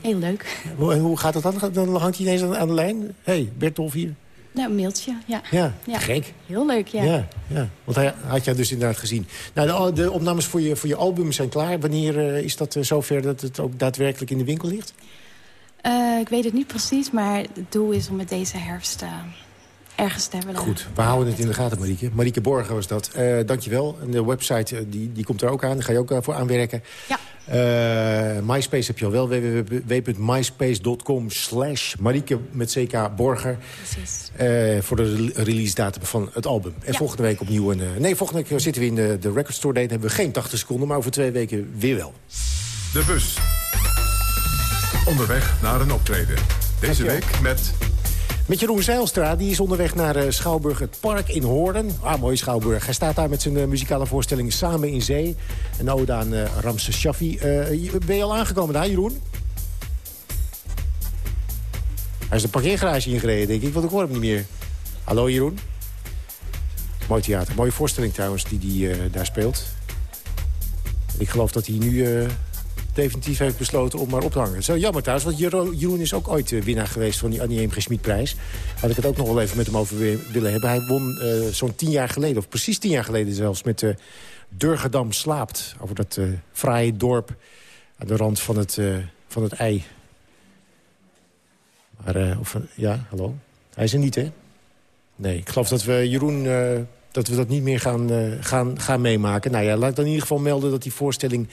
Speaker 15: Heel leuk.
Speaker 10: En hoe gaat het dan? Dan hangt hij ineens aan de lijn. Hé, hey, Bertolf hier.
Speaker 15: Nou, een mailtje, ja.
Speaker 10: Ja, ja. gek.
Speaker 15: Heel leuk, ja.
Speaker 10: ja. ja. Want hij had jou dus inderdaad gezien. Nou, de, de opnames voor je, voor je album zijn klaar. Wanneer uh, is dat uh, zover dat het ook daadwerkelijk in de winkel ligt?
Speaker 15: Uh, ik weet het niet precies, maar het doel is om met deze herfst ergens te hebben.
Speaker 10: Goed, we houden het in de gaten, Marieke. Marieke Borgen was dat. Uh, dankjewel. En de website die, die komt er ook aan. Daar ga je ook uh, voor aanwerken.
Speaker 15: Ja.
Speaker 10: Uh, MySpace heb je al wel. www.myspace.com slash Marieke met CK Borger.
Speaker 15: Precies.
Speaker 10: voor de release datum van het album. En
Speaker 15: ja.
Speaker 10: volgende week opnieuw... Een, nee, volgende week zitten we in de, de Record Store Date. hebben we geen 80 seconden, maar over twee weken weer wel.
Speaker 9: De bus. Onderweg naar een optreden. Deze week met...
Speaker 10: Met Jeroen Zeilstra, die is onderweg naar uh, Schouwburg het Park in Hoorn. Ah, mooi Schouwburg. Hij staat daar met zijn uh, muzikale voorstelling Samen in Zee. Een ode aan uh, Ramses Shaffi. ben je al aangekomen daar, Jeroen? Hij is de parkeergarage ingereden, denk ik, want ik hoor hem niet meer. Hallo, Jeroen. Mooi theater. Mooie voorstelling trouwens, die hij daar speelt. Ik geloof dat hij nu definitief heeft besloten om maar op te hangen. Zo jammer trouwens, want Jeroen is ook ooit winnaar geweest van die Annie Eemge Schmidprijs. Had ik het ook nog wel even met hem over willen hebben. Hij won uh, zo'n tien jaar geleden, of precies tien jaar geleden zelfs, met uh, Durgedam Slaapt. Over dat fraaie dorp aan de rand van het, van het ei. Maar, of, ja, hallo? Hij is er niet, hè? Nee, ik geloof dat we Jeroen dat we dat niet meer gaan, gaan, gaan meemaken. Nou ja, laat ik dan in ieder geval melden dat die voorstelling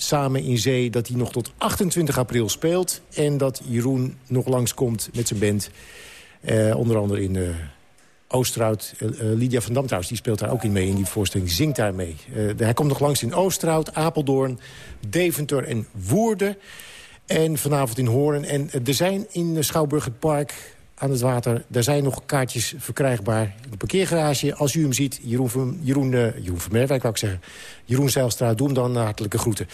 Speaker 10: Samen in Zee... dat hij nog tot 28 april speelt. En dat Jeroen nog langskomt met zijn band. Eh, onder andere in uh, Lydia van Dam trouwens, die speelt daar ook in mee in die voorstelling. Zingt daar mee. hij komt nog langs in Oosterhout, Apeldoorn, Deventer en Woerden. En vanavond in Hoorn. En er zijn in Schouwburg het Park aan het water. Daar zijn nog kaartjes verkrijgbaar in de parkeergarage. Als u hem ziet, Jeroen, Jeroen, uh, Jeroen wou zeggen. Jeroen Zijlstra, doe hem dan hartelijke groeten.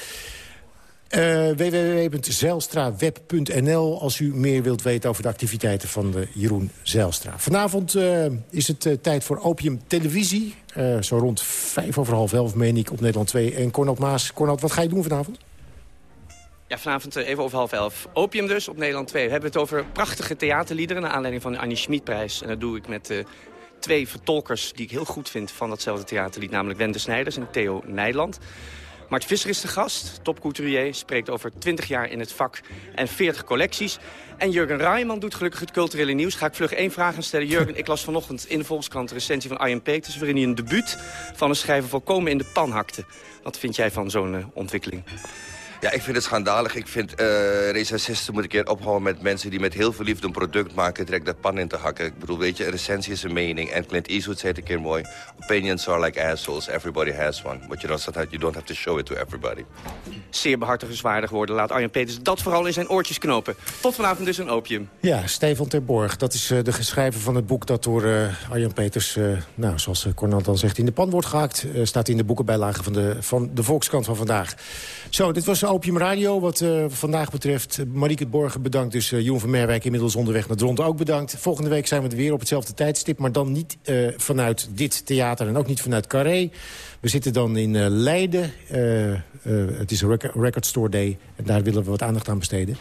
Speaker 10: Uh, als u meer wilt weten over de activiteiten van de Jeroen Zijlstra. Vanavond is het tijd voor Opium Televisie. zo rond vijf over half elf, meen ik, op Nederland 2. En Cornel Maas. Cornel, wat ga je doen vanavond?
Speaker 16: Ja, vanavond even over half elf. Opium dus op Nederland 2. We hebben het over prachtige theaterliederen... naar aanleiding van de Annie Schmidprijs. En dat doe ik met uh, twee vertolkers die ik heel goed vind van datzelfde theaterlied. Namelijk Wende Snijders en Theo Nijland. Mart Visser is de gast, topcouturier, spreekt over 20 jaar in het vak en 40 collecties. En Jurgen Rijman doet gelukkig het culturele nieuws. Ga ik vlug één vraag aan stellen. Jurgen, ik las vanochtend in de Volkskrant de recensie van Ian Peters... waarin hij een debuut van een schrijver volkomen in de pan hakte. Wat vind jij van zo'n uh, ontwikkeling?
Speaker 17: Ja, ik vind het schandalig. Ik vind uh, recensisten moeten een keer ophouden met mensen die met heel veel liefde een product maken, direct de pan in te hakken. Ik bedoel, weet je, een recensie is een mening. En Clint Eastwood zei het een keer mooi. Opinions are like assholes. Everybody has one. But you don't, you don't have to show it to everybody.
Speaker 16: Zeer behartigenswaardig worden. Laat Arjen Peters dat vooral in zijn oortjes knopen. Tot vanavond dus een opium.
Speaker 10: Ja, Stefan Terborg. Dat is uh, de geschrijver van het boek dat door uh, Arjen Peters, nou, zoals Cornel dan zegt, in de pan wordt gehakt. staat in de boekenbijlage van de, van de Volkskrant van vandaag. Zo, dit was Opium Radio wat uh, vandaag betreft. Marieke Borgen bedankt, dus uh, van Merwijk inmiddels onderweg naar Dronten ook bedankt. Volgende week zijn we er weer op hetzelfde tijdstip, maar dan niet vanuit dit theater en ook niet vanuit Carré. We zitten dan in uh, Leiden. Uh, het is een record, Store Day. En daar willen we wat aandacht aan besteden.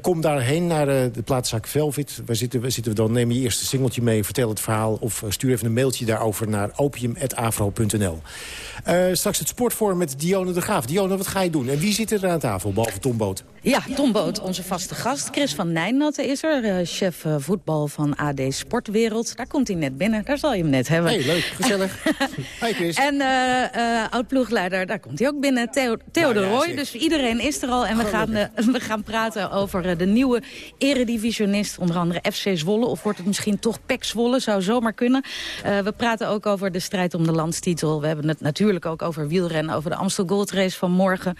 Speaker 10: kom daarheen naar de plaatszaak Velvet. Waar zitten, we, zitten we dan? Neem je eerst een singeltje mee, vertel het verhaal... of stuur even een mailtje daarover naar opium.afro.nl. straks het sportforum met Dione de Graaf. Dione, wat ga je doen? En wie zit er aan tafel, behalve Tom Boot?
Speaker 18: Ja, Tom Boot, onze vaste gast. Chris van Nijnatten is er, chef voetbal van AD Sportwereld. Daar komt hij net binnen, daar zal je hem net hebben.
Speaker 10: Hey, leuk, gezellig. Hi Chris.
Speaker 18: En uh, oud-ploegleider, daar komt hij ook binnen, Theo, Theo de Roy. Dus iedereen is er al en we gaan, uh, we gaan praten over de nieuwe eredivisionist. Onder andere FC Zwolle, of wordt het misschien toch PEC Zwolle, zou zomaar kunnen. we praten ook over de strijd om de landstitel. We hebben het natuurlijk ook over wielrennen, over de Amstel Gold Race van morgen.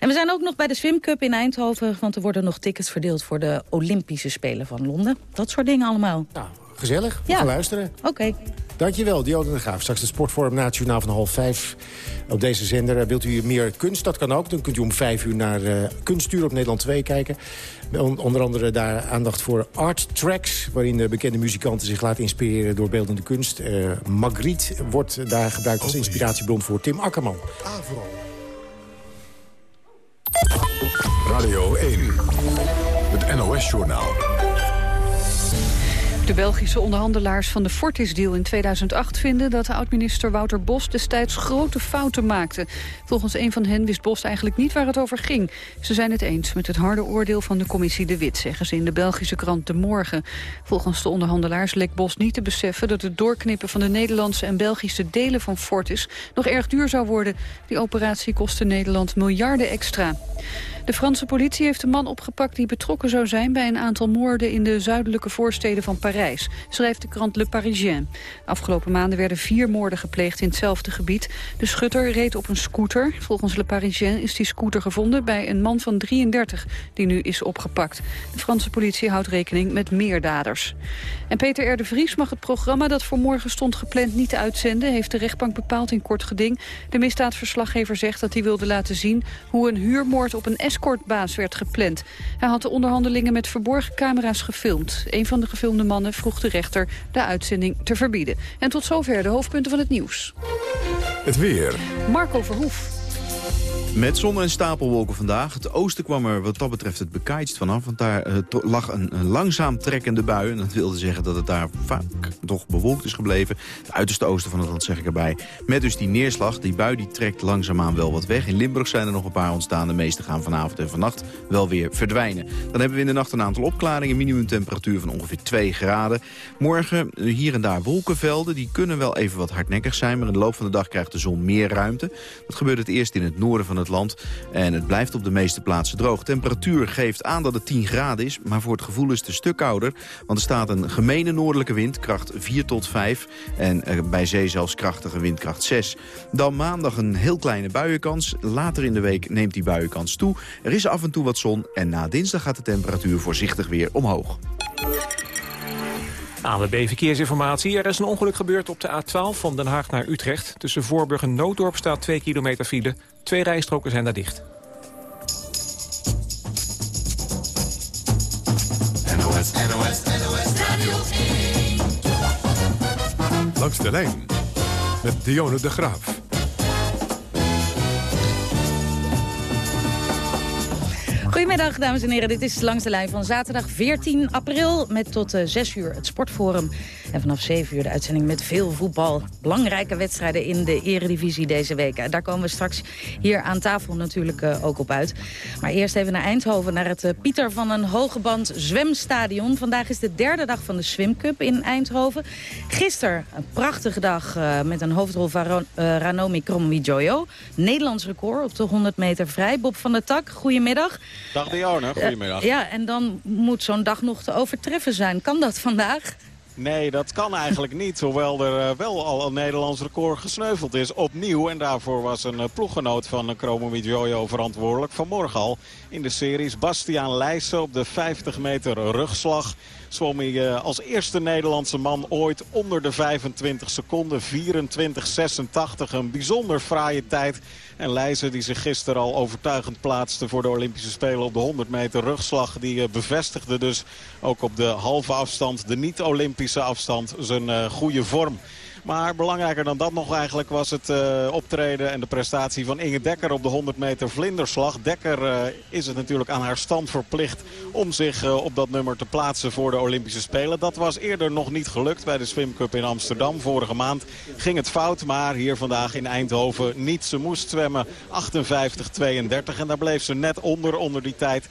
Speaker 18: En we zijn ook nog bij de Swim Cup in Eindhoven, want er worden nog tickets verdeeld voor de Olympische Spelen van Londen. Dat soort dingen allemaal.
Speaker 10: Nou, gezellig. We ja. gaan luisteren.
Speaker 18: Oké.
Speaker 10: Dankjewel, Dionne de Graaf. Straks de Sportforum Nationaal van half vijf op deze zender. Wilt u meer kunst? Dat kan ook. Dan kunt u om vijf uur naar uh, Kunststuur op Nederland 2 kijken. Onder andere daar aandacht voor Art Tracks... waarin de bekende muzikanten zich laten inspireren door beeldende kunst. Uh, Magritte wordt daar gebruikt als inspiratiebron voor Tim Akkerman.
Speaker 9: Avro. Radio 1. Het NOS-journaal.
Speaker 19: De Belgische onderhandelaars van de Fortis-deal in 2008 vinden dat oud-minister Wouter Bos destijds grote fouten maakte. Volgens een van hen wist Bos eigenlijk niet waar het over ging. Ze zijn het eens met het harde oordeel van de commissie De Wit, zeggen ze in de Belgische krant De Morgen. Volgens de onderhandelaars leek Bos niet te beseffen dat het doorknippen van de Nederlandse en Belgische delen van Fortis nog erg duur zou worden. Die operatie kostte Nederland miljarden extra. De Franse politie heeft een man opgepakt die betrokken zou zijn... bij een aantal moorden in de zuidelijke voorsteden van Parijs, schrijft de krant Le Parisien. Afgelopen maanden werden vier moorden gepleegd in hetzelfde gebied. De schutter reed op een scooter. Volgens Le Parisien is die scooter gevonden bij een man van 33... die nu is opgepakt. De Franse politie houdt rekening met meer daders. En Peter R. de Vries mag het programma dat voor morgen stond gepland niet uitzenden... heeft de rechtbank bepaald in kort geding. De misdaadverslaggever zegt dat hij wilde laten zien... hoe een huurmoord op een escortbaas werd gepland. Hij had de onderhandelingen met verborgen camera's gefilmd. Een van de gefilmde mannen vroeg de rechter de uitzending te verbieden. En tot zover de hoofdpunten van het nieuws.
Speaker 9: Het weer.
Speaker 19: Marco Verhoef.
Speaker 20: Met zon en stapelwolken vandaag. Het oosten kwam er wat dat betreft het bekaaidst vanaf. Want daar uh, lag een, een, langzaam trekkende bui. En dat wilde zeggen dat het daar vaak toch bewolkt is gebleven. Het uiterste oosten van het land zeg ik erbij. Met dus die neerslag. Die bui die trekt langzaamaan wel wat weg. In Limburg zijn er nog een paar ontstaan. De meeste gaan vanavond en vannacht wel weer verdwijnen. Dan hebben we in de nacht een aantal opklaringen. Minimumtemperatuur van ongeveer 2 graden. Morgen eh, hier en daar wolkenvelden. Die kunnen wel even wat hardnekkig zijn. Maar in de loop van de dag krijgt de zon meer ruimte. Dat gebeurt het eerst in het noorden van het land. En het blijft op de meeste plaatsen droog. Temperatuur geeft aan dat het 10 graden is, maar voor het gevoel is het een stuk kouder. Want er staat een gemene noordelijke wind, kracht 4 tot 5. En eh, bij zee zelfs krachtige windkracht 6. Dan maandag een heel kleine buienkans. Later in de week neemt die buienkans toe. Er is af en toe wat zon en na dinsdag gaat de temperatuur voorzichtig weer omhoog.
Speaker 2: ANWB Verkeersinformatie. Er is een ongeluk gebeurd op de A12 van Den Haag naar Utrecht. Tussen Voorburg en Nooddorp staat 2 kilometer file. Twee rijstroken zijn daar dicht.
Speaker 9: NOS, NOS, NOS Radio Langs de lijn met Dionne de Graaf.
Speaker 18: Goedemiddag, dames en heren. Dit is Langs de Lijn van zaterdag 14 april... met tot uh, eh, 6 uur het Sportforum. En vanaf 7 uur de uitzending met veel voetbal. Belangrijke wedstrijden in de eredivisie deze week. Daar komen we straks hier aan tafel natuurlijk uh, ook op uit. Maar eerst even naar Eindhoven, naar het uh, Pieter van een Hogeband zwemstadion. Vandaag is de derde dag van de Swim Cup in Eindhoven. Gisteren een prachtige dag uh, met een hoofdrol van Ranomi Kromowidjojo. Nederlands record op de 100 meter vrij. Bob van der Tak, goedemiddag.
Speaker 21: Dag Dionne, goedemiddag.
Speaker 18: ja, en dan moet zo'n dag nog te overtreffen zijn. Kan dat vandaag?
Speaker 21: Nee, dat kan eigenlijk niet. Hoewel er eh, wel al een Nederlands record gesneuveld is. Opnieuw. En daarvoor was een eh, ploeggenoot van Chromo Jojo verantwoordelijk. Vanmorgen al in de series. Bastiaan Leijsen op de 50 meter rugslag. Zwom hij eh, als eerste Nederlandse man ooit onder de 25 seconden. 24-86. Een bijzonder fraaie tijd. En Leijzen die zich gisteren al overtuigend plaatste voor de Olympische Spelen op de 100 meter rugslag. Die bevestigde dus ook op de halve afstand, de niet-Olympische afstand, zijn goede vorm. Maar belangrijker dan dat nog eigenlijk was het uh, optreden en de prestatie van Inge Dekker op de 100 meter vlinderslag. Dekker uh, is het natuurlijk aan haar stand verplicht om zich uh, op dat nummer te plaatsen voor de Olympische Spelen. Dat was eerder nog niet gelukt bij de Swim Cup in Amsterdam. Vorige maand ging het fout, maar hier vandaag in Eindhoven niet. Ze moest zwemmen 58-32 en daar bleef ze net onder, onder die tijd. 58-22,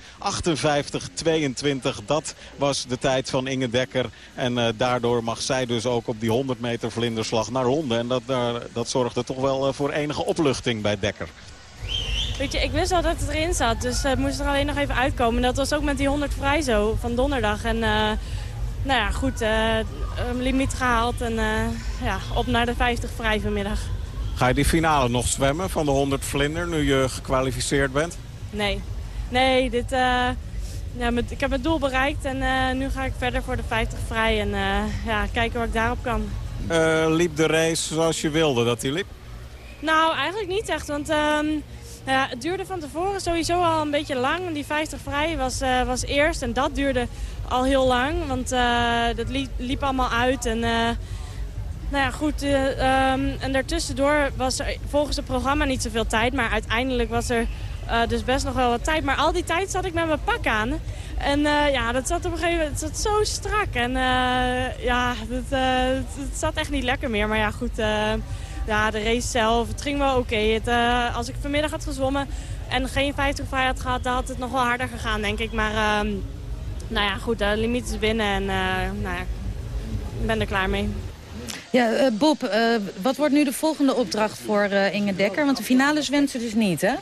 Speaker 21: dat was de tijd van Inge Dekker. En daardoor mag zij dus ook op die 100 meter vlinderslag naar Londen. En dat, dat zorgde toch wel voor enige opluchting bij Dekker.
Speaker 22: Weet je, ik wist al dat het erin zat, dus het moest er alleen nog even uitkomen. Dat was ook met die 100 vrij zo van donderdag. En uh, nou ja, goed, uh, limiet gehaald en uh, ja, op naar de 50 vrij vanmiddag.
Speaker 21: Ga je die finale nog zwemmen van de 100 vlinder nu je gekwalificeerd bent?
Speaker 22: Nee, nee, dit, ja, met, ik heb het doel bereikt en nu ga ik verder voor de 50 vrij. En ja, kijken wat ik daarop kan.
Speaker 21: Liep de race zoals je wilde dat hij liep?
Speaker 22: Nou, eigenlijk niet echt, want... Ehm, ja, het duurde van tevoren sowieso al een beetje lang. Die 50 vrij was, uh, was eerst en dat duurde al heel lang. Want dat liep, allemaal uit. En, nou ja, goed. Um, en daartussendoor was er volgens het programma niet zoveel tijd. Maar uiteindelijk was er dus best nog wel wat tijd. Maar al die tijd zat ik met mijn pak aan. En ja, dat zat op een gegeven moment zat zo strak. En ja, dat, het zat echt niet lekker meer. Maar ja, goed ja, de race zelf, het ging wel oké. Als ik vanmiddag had gezwommen en geen 50 vrij had gehad, dan had het nog wel harder gegaan, denk ik. Maar uh, nou ja, goed, de limiet is binnen en nou ja, ik ben er klaar mee.
Speaker 18: Ja, Bob, wat wordt nu de volgende opdracht voor Inge Dekker? Want de finale zwemt ze dus niet, hè?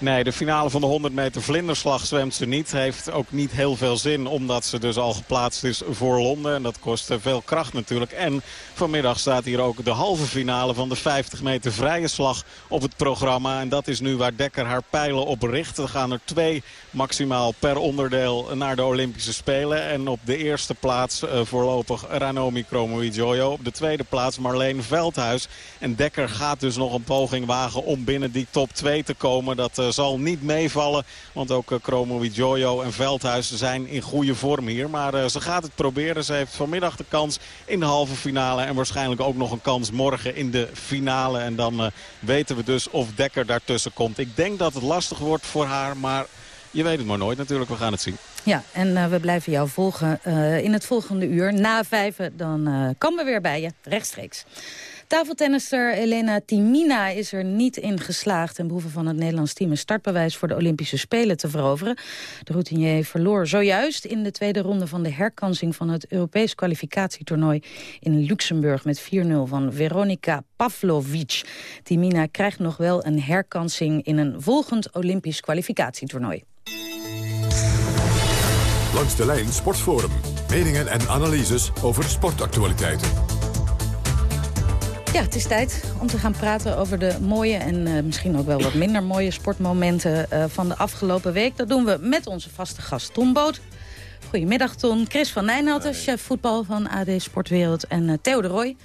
Speaker 21: Nee, de finale van de 100 meter vlinderslag zwemt ze niet. Heeft ook niet heel veel zin, omdat ze dus al geplaatst is voor Londen. En dat kost veel kracht natuurlijk. En vanmiddag staat hier ook de halve finale van de 50 meter vrije slag op het programma. En dat is nu waar Dekker haar pijlen op richt. Er gaan er twee maximaal per onderdeel naar de Olympische Spelen. En op de eerste plaats uh, voorlopig Ranomi Kromowidjojo. Op de tweede plaats Marleen Veldhuis. En Dekker gaat dus nog een poging wagen om binnen die top 2 te komen. Dat uh, zal niet meevallen. Want ook uh, Kromowidjojo en Veldhuis zijn in goede vorm hier. Maar ze gaat het proberen. Ze heeft vanmiddag de kans in de halve finale. En waarschijnlijk ook nog een kans morgen in de finale. En dan weten we dus of Dekker daartussen komt. Ik denk dat het lastig wordt voor haar. Maar je weet het maar nooit natuurlijk, we gaan het zien.
Speaker 18: Ja, en we blijven jou volgen in het volgende uur. Na vijven, dan uh, komen we weer bij je, rechtstreeks. Tafeltennister Elena Timina is er niet in geslaagd... ten behoeve van het Nederlands team een startbewijs voor de Olympische Spelen te veroveren. De routinier verloor zojuist in de tweede ronde van de herkansing... van het Europees kwalificatietoernooi in Luxemburg met 4-0 van Veronika Pavlovic. Timina krijgt nog wel een herkansing in een volgend Olympisch kwalificatietoernooi.
Speaker 9: Langs de lijn Sportforum. Meningen en analyses over sportactualiteiten.
Speaker 18: Ja, het is tijd om te gaan praten over de mooie en uh, misschien ook wel wat minder mooie sportmomenten uh, van de afgelopen week. Dat doen we met onze vaste gast Tom Boot. Goedemiddag Ton. Chris van Nijnhouten, chef voetbal van AD Sportwereld. En uh, Theo de Roy,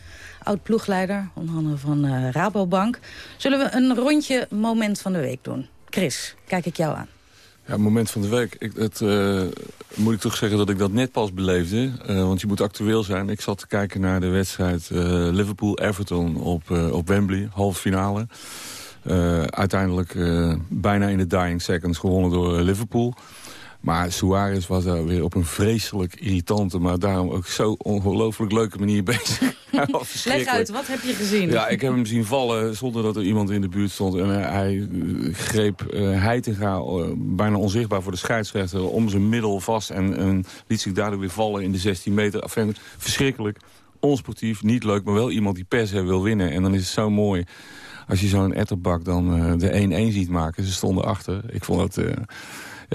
Speaker 18: oud-ploegleider, onder andere van Rabobank. Zullen we een rondje moment van de week doen? Chris, kijk ik jou aan.
Speaker 23: Ja, moment van de week. Ik, het, uh, moet ik toch zeggen dat ik dat net pas beleefde. Uh, want je moet actueel zijn. Ik zat te kijken naar de wedstrijd uh, Liverpool-Everton op, op Wembley, halve finale. uiteindelijk bijna in de dying seconds gewonnen door Liverpool. Maar Suarez was daar weer op een vreselijk irritante... maar daarom ook zo ongelooflijk leuke manier bezig.
Speaker 18: Leg uit, wat heb je gezien?
Speaker 23: Ja, ik heb hem zien vallen zonder dat er iemand in de buurt stond. En uh, hij uh, greep uh, Heitinga bijna onzichtbaar voor de scheidsrechter... om zijn middel vast en, en liet zich daardoor weer vallen in de 16 meter. Enfin, verschrikkelijk, onsportief, niet leuk... maar wel iemand die per se wil winnen. En dan is het zo mooi als je zo'n etterbak dan de 1-1 ziet maken. Ze stonden achter. Ik vond het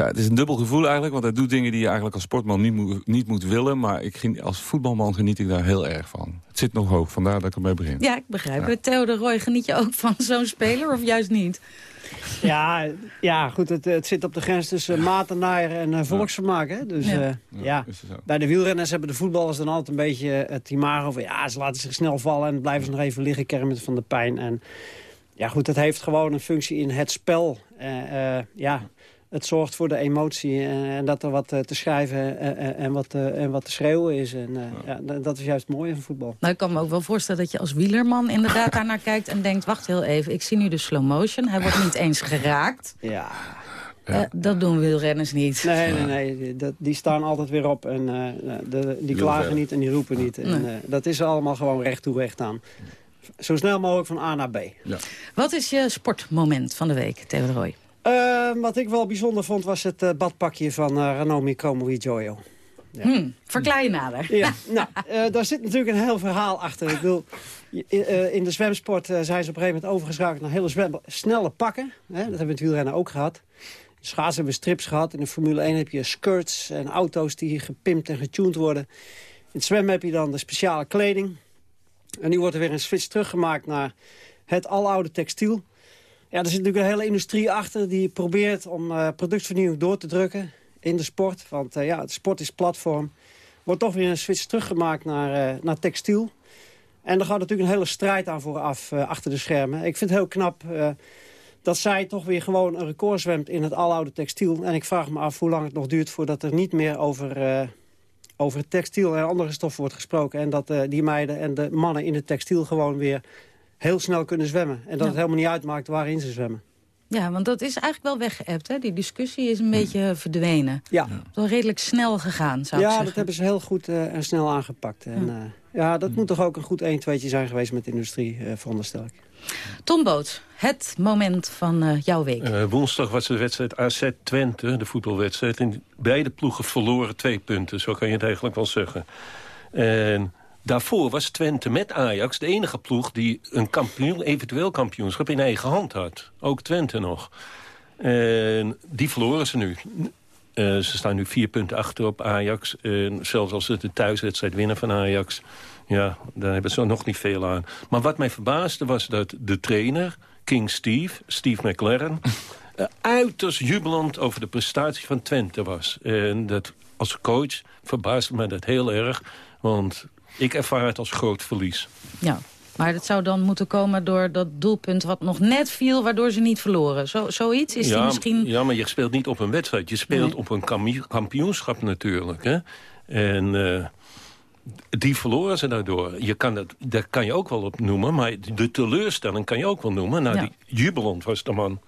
Speaker 23: ja, het is een dubbel gevoel eigenlijk. Want hij doet dingen die je eigenlijk als sportman niet moet, niet moet willen. Maar ik, als voetbalman geniet ik daar heel erg van. Het zit nog hoog, vandaar dat ik ermee begin.
Speaker 18: Ja, ik begrijp het. Theo de Roy, geniet je ook van zo'n speler of juist niet?
Speaker 24: Ja, ja goed, het, het zit op de grens tussen matenaar en uh, volksvermaak. Hè? Dus ja, uh, ja. bij de wielrenners hebben de voetballers dan altijd een beetje het imago van... ja, ze laten zich snel vallen en blijven ze nog even liggen kermend van de pijn. En ja, goed, het heeft gewoon een functie in het spel. Uh, ja, het zorgt voor de emotie en dat er wat te schrijven en, wat, en wat te schreeuwen is. En ja. dat is juist het mooie van voetbal.
Speaker 18: Nou, ik kan me ook wel voorstellen dat je als wielerman inderdaad daarnaar kijkt en denkt, wacht heel even, ik zie nu de slow motion. Hij wordt niet eens geraakt.
Speaker 24: Ja.
Speaker 18: Uh, dat doen wielrenners niet.
Speaker 24: Nee, nee, nee. Dat, die staan altijd weer op en uh, de, die klagen niet en die roepen niet. En, nee. uh, dat is allemaal gewoon recht toe recht aan. Zo snel mogelijk van A naar B.
Speaker 18: Ja. Wat is je sportmoment van de week, Theo de Roy?
Speaker 24: Wat ik wel bijzonder vond was het badpakje van uh, Ranomi Kromowidjojo.
Speaker 18: Ja. Hmm, verklaar je nader.
Speaker 24: Ja, nou, daar zit natuurlijk een heel verhaal achter. Ik bedoel, in de zwemsport zijn ze op een gegeven moment overgeschakeld naar hele zwem, snelle pakken. Hè? Dat hebben we in het wielrennen ook gehad. De schaatsen hebben strips gehad. In de Formule 1 heb je skirts en auto's die gepimpt en getuned worden. In het zwemmen heb je dan de speciale kleding. En nu wordt er weer een switch teruggemaakt naar het aloude textiel. Ja, er zit natuurlijk een hele industrie achter die probeert om uh, productvernieuwing door te drukken in de sport. Want uh, ja, de sport is platform. Wordt toch weer een switch teruggemaakt naar, uh, naar textiel. En er gaat natuurlijk een hele strijd aan vooraf achter de schermen. Ik vind het heel knap dat zij toch weer gewoon een record zwemt in het aloude textiel. En ik vraag me af hoe lang het nog duurt voordat er niet meer over, over textiel en andere stoffen wordt gesproken. En dat die meiden en de mannen in het textiel gewoon weer heel snel kunnen zwemmen. En dat ja. het helemaal niet uitmaakt waarin ze zwemmen.
Speaker 18: Ja, want dat is eigenlijk wel weggeëpt. Hè? Die discussie is een beetje verdwenen.
Speaker 24: Ja.
Speaker 18: Wel redelijk snel gegaan, zou
Speaker 24: ja,
Speaker 18: ik zeggen.
Speaker 24: dat hebben ze heel goed uh, en snel aangepakt. En, ja. ja, dat moet toch ook een goed 1-2'tje zijn geweest met de industrie, veronderstel ik.
Speaker 18: Tom Boot, het moment van uh, jouw week.
Speaker 25: Uh, woensdag was de wedstrijd AZ Twente, de voetbalwedstrijd. En beide ploegen verloren twee punten, zo kan je het eigenlijk wel zeggen. En daarvoor was Twente met Ajax de enige ploeg... die een kampioen, eventueel kampioenschap in eigen hand had. Ook Twente nog. En die verloren ze nu. Uh, ze staan nu vier punten achter op Ajax. En zelfs als ze de thuiswedstrijd winnen van Ajax... Ja, daar hebben ze nog niet veel aan. Maar wat mij verbaasde was dat de trainer, King Steve, Steve McLaren... uh, uiterst jubelend over de prestatie van Twente was. En dat als coach verbaasde me dat heel erg. Want ik ervaar het als groot verlies.
Speaker 18: Ja, maar dat zou dan moeten komen door dat doelpunt wat nog net viel... waardoor ze niet verloren. Zo, zoiets is
Speaker 25: ja,
Speaker 18: die misschien...
Speaker 25: Ja, maar je speelt niet op een wedstrijd. Je speelt nee. op een kampioenschap natuurlijk. Hè? En... Uh, die verloren ze daardoor. Je kan dat, dat kan je ook wel op noemen, maar de teleurstelling kan je ook wel noemen. Nou, ja. die jubelend was de man.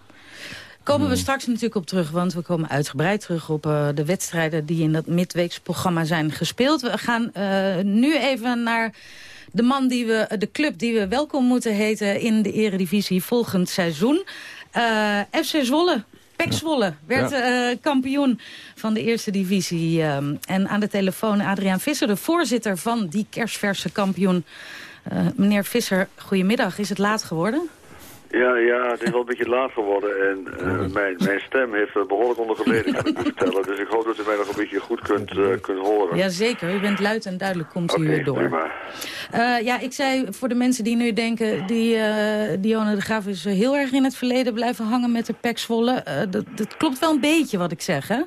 Speaker 18: Komen we straks natuurlijk op terug, want we komen uitgebreid terug op uh, de wedstrijden die in dat midweeksprogramma zijn gespeeld. We gaan uh, nu even naar de man die we, de club die we welkom moeten heten in de eredivisie volgend seizoen. Uh, FC Zwolle. Pek Zwolle werd ja. uh, kampioen van de eerste divisie. Um, en aan de telefoon Adriaan Visser, de voorzitter van die kerstverse kampioen. Meneer Visser, goedemiddag. Is het laat geworden?
Speaker 26: Ja, ja, het is wel een beetje laat geworden en uh, mijn, mijn stem heeft er behoorlijk onder geleden, kan ik u vertellen. Dus ik hoop dat u mij nog een beetje goed kunt, uh, kunt horen.
Speaker 18: Jazeker, u bent luid en duidelijk, komt
Speaker 26: okay,
Speaker 18: u door.
Speaker 26: Prima.
Speaker 18: Uh, ja, ik zei voor de mensen die nu denken, die Dionne de Graaf is heel erg in het verleden blijven hangen met de Pek Zwolle. dat, dat klopt wel een beetje wat ik zeg, hè?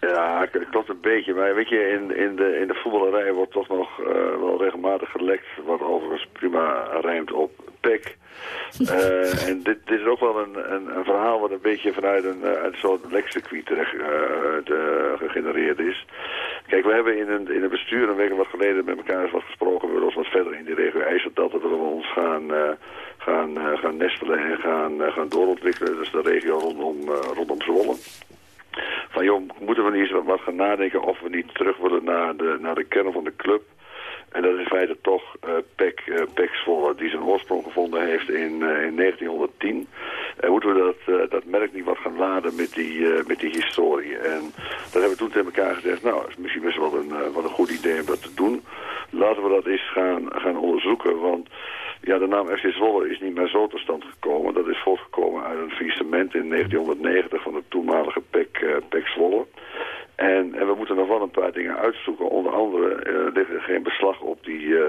Speaker 26: Ja, klopt een beetje. Maar weet je, in, in, de, in de voetballerij wordt toch nog uh, wel regelmatig gelekt... wat overigens prima rijmt op pek. Uh, en dit, dit is ook wel een, een, een, verhaal wat een beetje vanuit een, een soort lekcircuit terecht uh, te, gegenereerd is. Kijk, we hebben in een, in een bestuur een week of wat geleden met elkaar eens wat gesproken. We willen ons wat verder in die regio IJsseldelta willen we ons gaan, gaan, gaan nestelen en gaan, gaan doorontwikkelen. Dus de regio rondom, rondom Zwolle van joh, moeten we niet eens wat gaan nadenken of we niet terug willen naar de, naar de kern van de club. En dat is in feite toch uh, uh, Pek Zwolle, die zijn oorsprong gevonden heeft in, uh, in 1910. En moeten we dat, dat merk niet wat gaan laden met die, met die historie. En dat hebben we toen tegen elkaar gezegd, nou, is misschien best wel een, wat een goed idee om dat te doen. Laten we dat eens gaan, gaan onderzoeken, want... Ja, de naam FC Zwolle is niet meer zo tot stand gekomen. Dat is voortgekomen uit een faillissement in 1990 van de toenmalige PEC, PEC Zwolle. En, en we moeten nog wel een paar dingen uitzoeken. Onder andere uh, ligt er geen beslag op die, uh,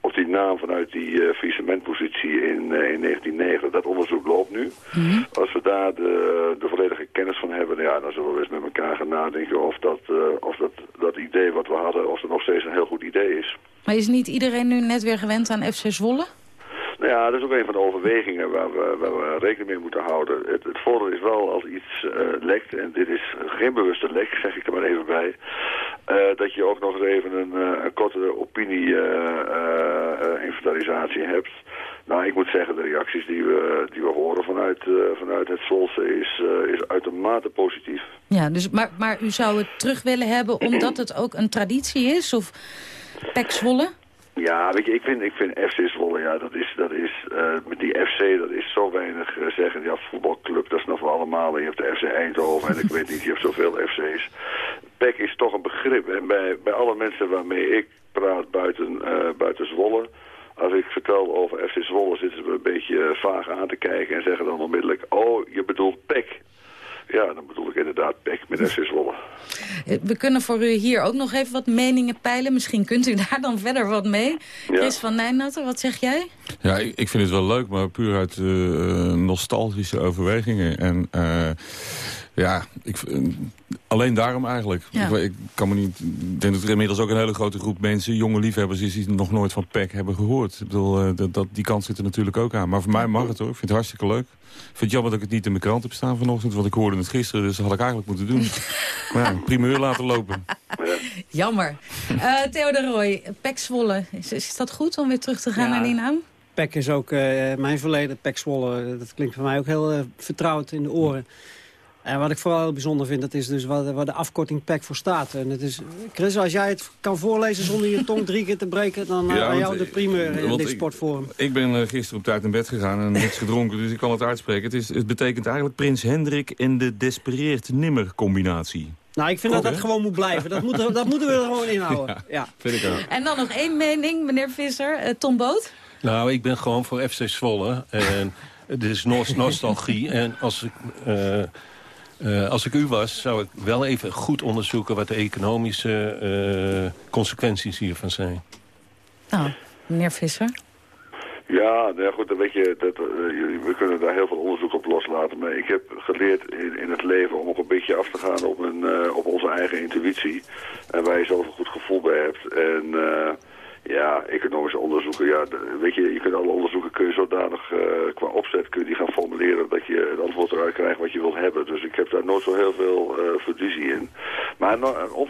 Speaker 26: op die naam vanuit die uh, faillissementpositie in, in 1990. Dat onderzoek loopt nu. Mm -hmm. Als we daar de, de volledige kennis van hebben, ja, dan zullen we eens met elkaar gaan nadenken of, dat, of dat, dat idee wat we hadden, of dat nog steeds een heel goed idee is.
Speaker 18: Maar is niet iedereen nu net weer gewend aan FC Zwolle?
Speaker 26: Nou ja, dat is ook een van de overwegingen waar we, waar we rekening mee moeten houden. Het, voordeel is wel als iets uh, lekt, en dit is geen bewuste lek, zeg ik er maar even bij, uh, dat je ook nog eens even een, uh, een korte opinie-inventarisatie hebt. Nou, ik moet zeggen, de reacties die we, die we horen vanuit, vanuit het Solse is, is uitermate positief.
Speaker 18: Ja, dus, maar, maar u zou het terug willen hebben omdat het ook een traditie is? Of Pek Zwolle?
Speaker 26: Ja, weet je, ik vind, ik vind FC Zwolle, ja, dat is, dat is uh, met die FC, dat is zo weinig uh, zeggen. Ja, voetbalclub, dat snappen we allemaal. Je hebt de FC Eindhoven en ik weet niet, je hebt zoveel FC's. PEC is toch een begrip. En bij, bij alle mensen waarmee ik praat buiten, uh, buiten Zwolle... Als ik vertel over FC Zwolle zitten ze me een beetje vaag aan te kijken... en zeggen dan onmiddellijk, oh, je bedoelt PEC. Ja, dan bedoel ik inderdaad PEC met FC Zwolle.
Speaker 18: We kunnen voor u hier ook nog even wat meningen peilen. Misschien kunt u daar dan verder wat mee. Ja. Chris van Nijnatten, wat zeg jij?
Speaker 23: Ja, ik, ik, vind het wel leuk, maar puur uit uh, nostalgische overwegingen. En uh, ja, ik, alleen daarom eigenlijk. Ja. Ik, ik, kan me niet, ik denk dat er inmiddels ook een hele grote groep mensen, jonge liefhebbers, is die nog nooit van PEC hebben gehoord. Ik bedoel, uh, dat, dat, die kans zit er natuurlijk ook aan. Maar voor mij mag het hoor. Ik vind het hartstikke leuk. Ik vind het jammer dat ik het niet in mijn krant heb staan vanochtend, want ik hoorde het gisteren, dus dat had ik eigenlijk moeten doen. maar ja, primeur laten lopen.
Speaker 18: Jammer. Uh, Theo de Roy, PEC Zwolle, is, is dat goed om weer terug te gaan ja. naar die naam?
Speaker 24: PEC is ook uh, mijn verleden, PEC Zwolle. Dat klinkt voor mij ook heel uh, vertrouwd in de oren. En wat ik vooral heel bijzonder vind, dat is dus waar de, waar de afkorting PEC voor staat. En het is, Chris, als jij het kan voorlezen zonder je tong drie keer te breken... dan ja, aan jou de primeur in dit sportforum.
Speaker 23: Ik ben uh, gisteren op tijd in bed gegaan en niets gedronken, dus ik kan het uitspreken. Het, is, het betekent eigenlijk Prins Hendrik en de despereerd nimmer combinatie.
Speaker 24: Nou, ik vind Goed, dat dat gewoon moet blijven. Dat moeten, dat moeten we er gewoon inhouden. Ja, ja.
Speaker 23: Vind ik ook.
Speaker 18: En dan nog één mening, meneer Visser. Uh, Tom Boot?
Speaker 25: Nou, ik ben gewoon voor FC Zwolle. En het is nostalgie. En als ik... Uh, uh, als ik u was, zou ik wel even goed onderzoeken... wat de economische uh, consequenties hiervan zijn.
Speaker 18: Nou, meneer Visser?
Speaker 26: Ja, nou goed, dan weet je, dat, uh, we kunnen daar heel veel onderzoek op loslaten. Maar ik heb geleerd in, in het leven om ook een beetje af te gaan op, een, op onze eigen intuïtie. En waar je zelf een goed gevoel bij hebt. En... Ja, economische onderzoeken, ja, weet je, je kunt alle onderzoeken kun je zodanig uh, qua opzet kun je die gaan formuleren dat je het antwoord eruit krijgt wat je wilt hebben. Dus ik heb daar nooit zo heel veel uh, in. Maar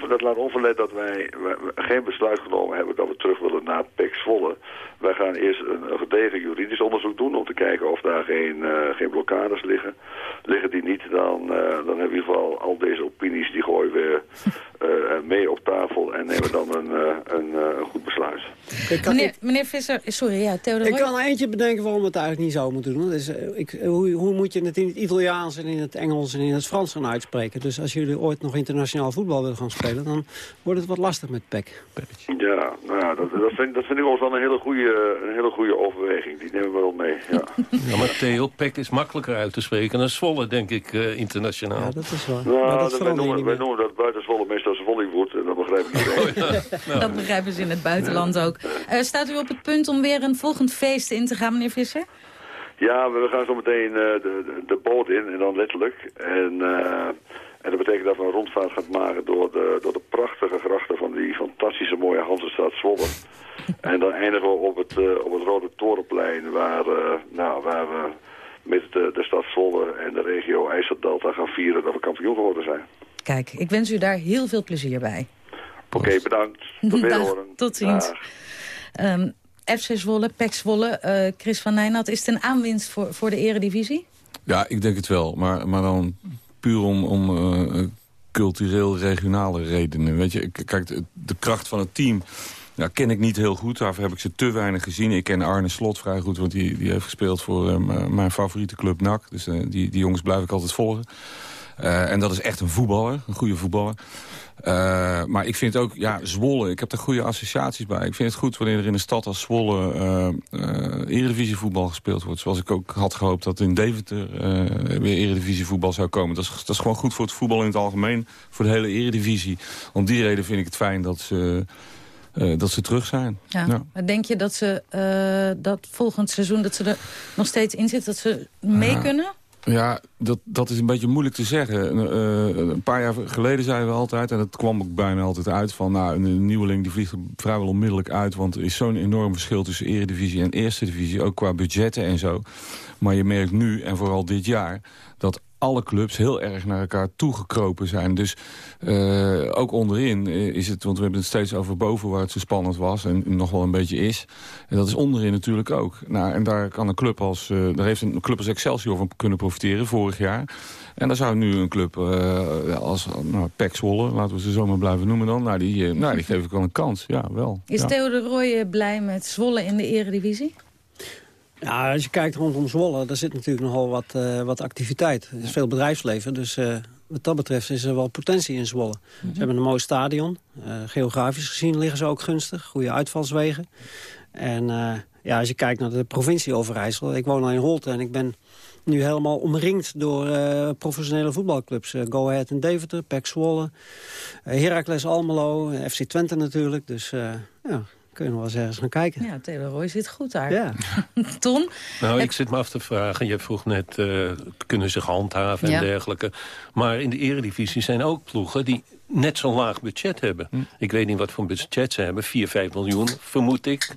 Speaker 26: dat laat onverlet dat wij, geen besluit genomen hebben dat we terug willen naar PEC Zwolle. Wij gaan eerst een, een gedegen juridisch onderzoek doen om te kijken of daar geen, uh, geen blokkades liggen. Liggen die niet, dan, dan hebben we in ieder geval al deze opinies, die gooien we mee op tafel en nemen dan een, een, een goed besluit.
Speaker 18: Meneer, meneer, Visser, sorry, ja, Theodor.
Speaker 24: Ik kan er eentje bedenken waarom we het eigenlijk niet zo moeten doen. Dus, uh, ik, hoe, hoe, moet je het in het Italiaans en in het Engels en in het Frans gaan uitspreken? Dus als jullie ooit nog internationaal voetbal willen gaan spelen... dan wordt het wat lastig met PEC.
Speaker 26: Ja, nou ja, dat, dat, vind, dat vind ik wel een hele, goede, een hele goede overweging. Die nemen we wel mee, ja.
Speaker 25: ja maar Theo, PEC is makkelijker uit te spreken dan Zwolle, denk ik, uh, internationaal.
Speaker 24: Ja, dat is waar.
Speaker 26: Nou, maar dat wij, noemen, wij noemen dat buiten Zwolle meestal Zwollywood. En dat begrijp ik niet.
Speaker 18: Oh, ja. nou. Dat begrijpen ze in het buitenland ook. Uh, staat u op het punt om weer een volgend feest in te gaan, meneer Visser?
Speaker 26: Ja, we gaan zo meteen uh, de, de, de, boot in, en dan letterlijk. En, uh, en dat betekent dat we een rondvaart gaan maken door de, door de prachtige grachten van die fantastische mooie Hansestad Zwolle. en dan eindigen we op het, uh, op het Rode Torenplein, waar, nou, waar we met de, de stad Zwolle en de regio IJsseldelta gaan vieren dat we kampioen geworden zijn.
Speaker 18: Kijk, ik wens u daar heel veel plezier bij.
Speaker 26: Oké, okay, bedankt. Tot weer
Speaker 18: Tot ziens. Um, FC Zwolle, PEC Zwolle, uh, Chris van Nijnat, is het een aanwinst voor, voor de eredivisie?
Speaker 23: Ja, ik denk het wel. Maar, maar dan puur om, om uh, cultureel-regionale redenen. Weet je, kijk, de, de kracht van het team... Ja, ken ik niet heel goed. Daarvoor heb ik ze te weinig gezien. Ik ken Arne Slot vrij goed, want die, die heeft gespeeld voor uh, mijn favoriete club NAC. Dus uh, die, die jongens blijf ik altijd volgen. Uh, en dat is echt een voetballer, een goede voetballer. Uh, maar ik vind ook, ja, Zwolle, ik heb er goede associaties bij. Ik vind het goed wanneer er in een stad als Zwolle uh, eredivisievoetbal gespeeld wordt. Zoals ik ook had gehoopt dat in Deventer weer eredivisievoetbal zou komen. Dat is, dat is gewoon goed voor het voetbal in het algemeen, voor de hele eredivisie. Om die reden vind ik het fijn dat ze... Uh, dat ze terug zijn.
Speaker 18: Ja. ja. Maar denk je dat ze uh, dat volgend seizoen dat ze er nog steeds in zitten, dat ze mee kunnen?
Speaker 23: Ja, dat, dat is een beetje moeilijk te zeggen. Uh, een paar jaar geleden zeiden we altijd, en dat kwam ook bijna altijd uit... van nou, een nieuweling die vliegt vrijwel onmiddellijk uit... want er is zo'n enorm verschil tussen eredivisie en eerste divisie... ook qua budgetten en zo. Maar je merkt nu, en vooral dit jaar... dat alle clubs heel erg naar elkaar toegekropen zijn. Dus uh, ook onderin is het, want we hebben het steeds over boven waar het zo spannend was en nog wel een beetje is. En dat is onderin natuurlijk ook. Nou, en daar kan een club als, uh, daar heeft een club als Excelsior van kunnen profiteren vorig jaar. En daar zou nu een club uh, als nou, Pek Zwolle, laten we ze zo maar blijven noemen dan, nou die, nou, die geef ik wel een kans. Ja, wel.
Speaker 18: Is
Speaker 23: ja.
Speaker 18: Theo de Rooij blij met Zwolle in de eredivisie?
Speaker 24: Ja, als je kijkt rondom Zwolle, daar zit natuurlijk nogal wat, uh, wat activiteit. Er is veel bedrijfsleven, dus uh, wat dat betreft is er wel potentie in Zwolle. Mm -hmm. Ze hebben een mooi stadion. Uh, geografisch gezien liggen ze ook gunstig. Goede uitvalswegen. En ja, als je kijkt naar de provincie Overijssel. Ik woon al in Holte en ik ben nu helemaal omringd door professionele voetbalclubs. Go Ahead en Deventer, PEC Zwolle, Heracles Almelo, FC Twente natuurlijk. Dus ja, kun je nog wel eens ergens gaan kijken.
Speaker 18: Ja, Taylor Roy zit goed daar.
Speaker 24: Ja.
Speaker 18: Ton?
Speaker 25: Nou, ik zit me af te vragen. Je vroeg net, uh, kunnen zich handhaven en ja. dergelijke. Maar in de eredivisie zijn ook ploegen die net zo'n laag budget hebben. Hm. Ik weet niet wat voor budget ze hebben. 4, 5 miljoen, vermoed ik.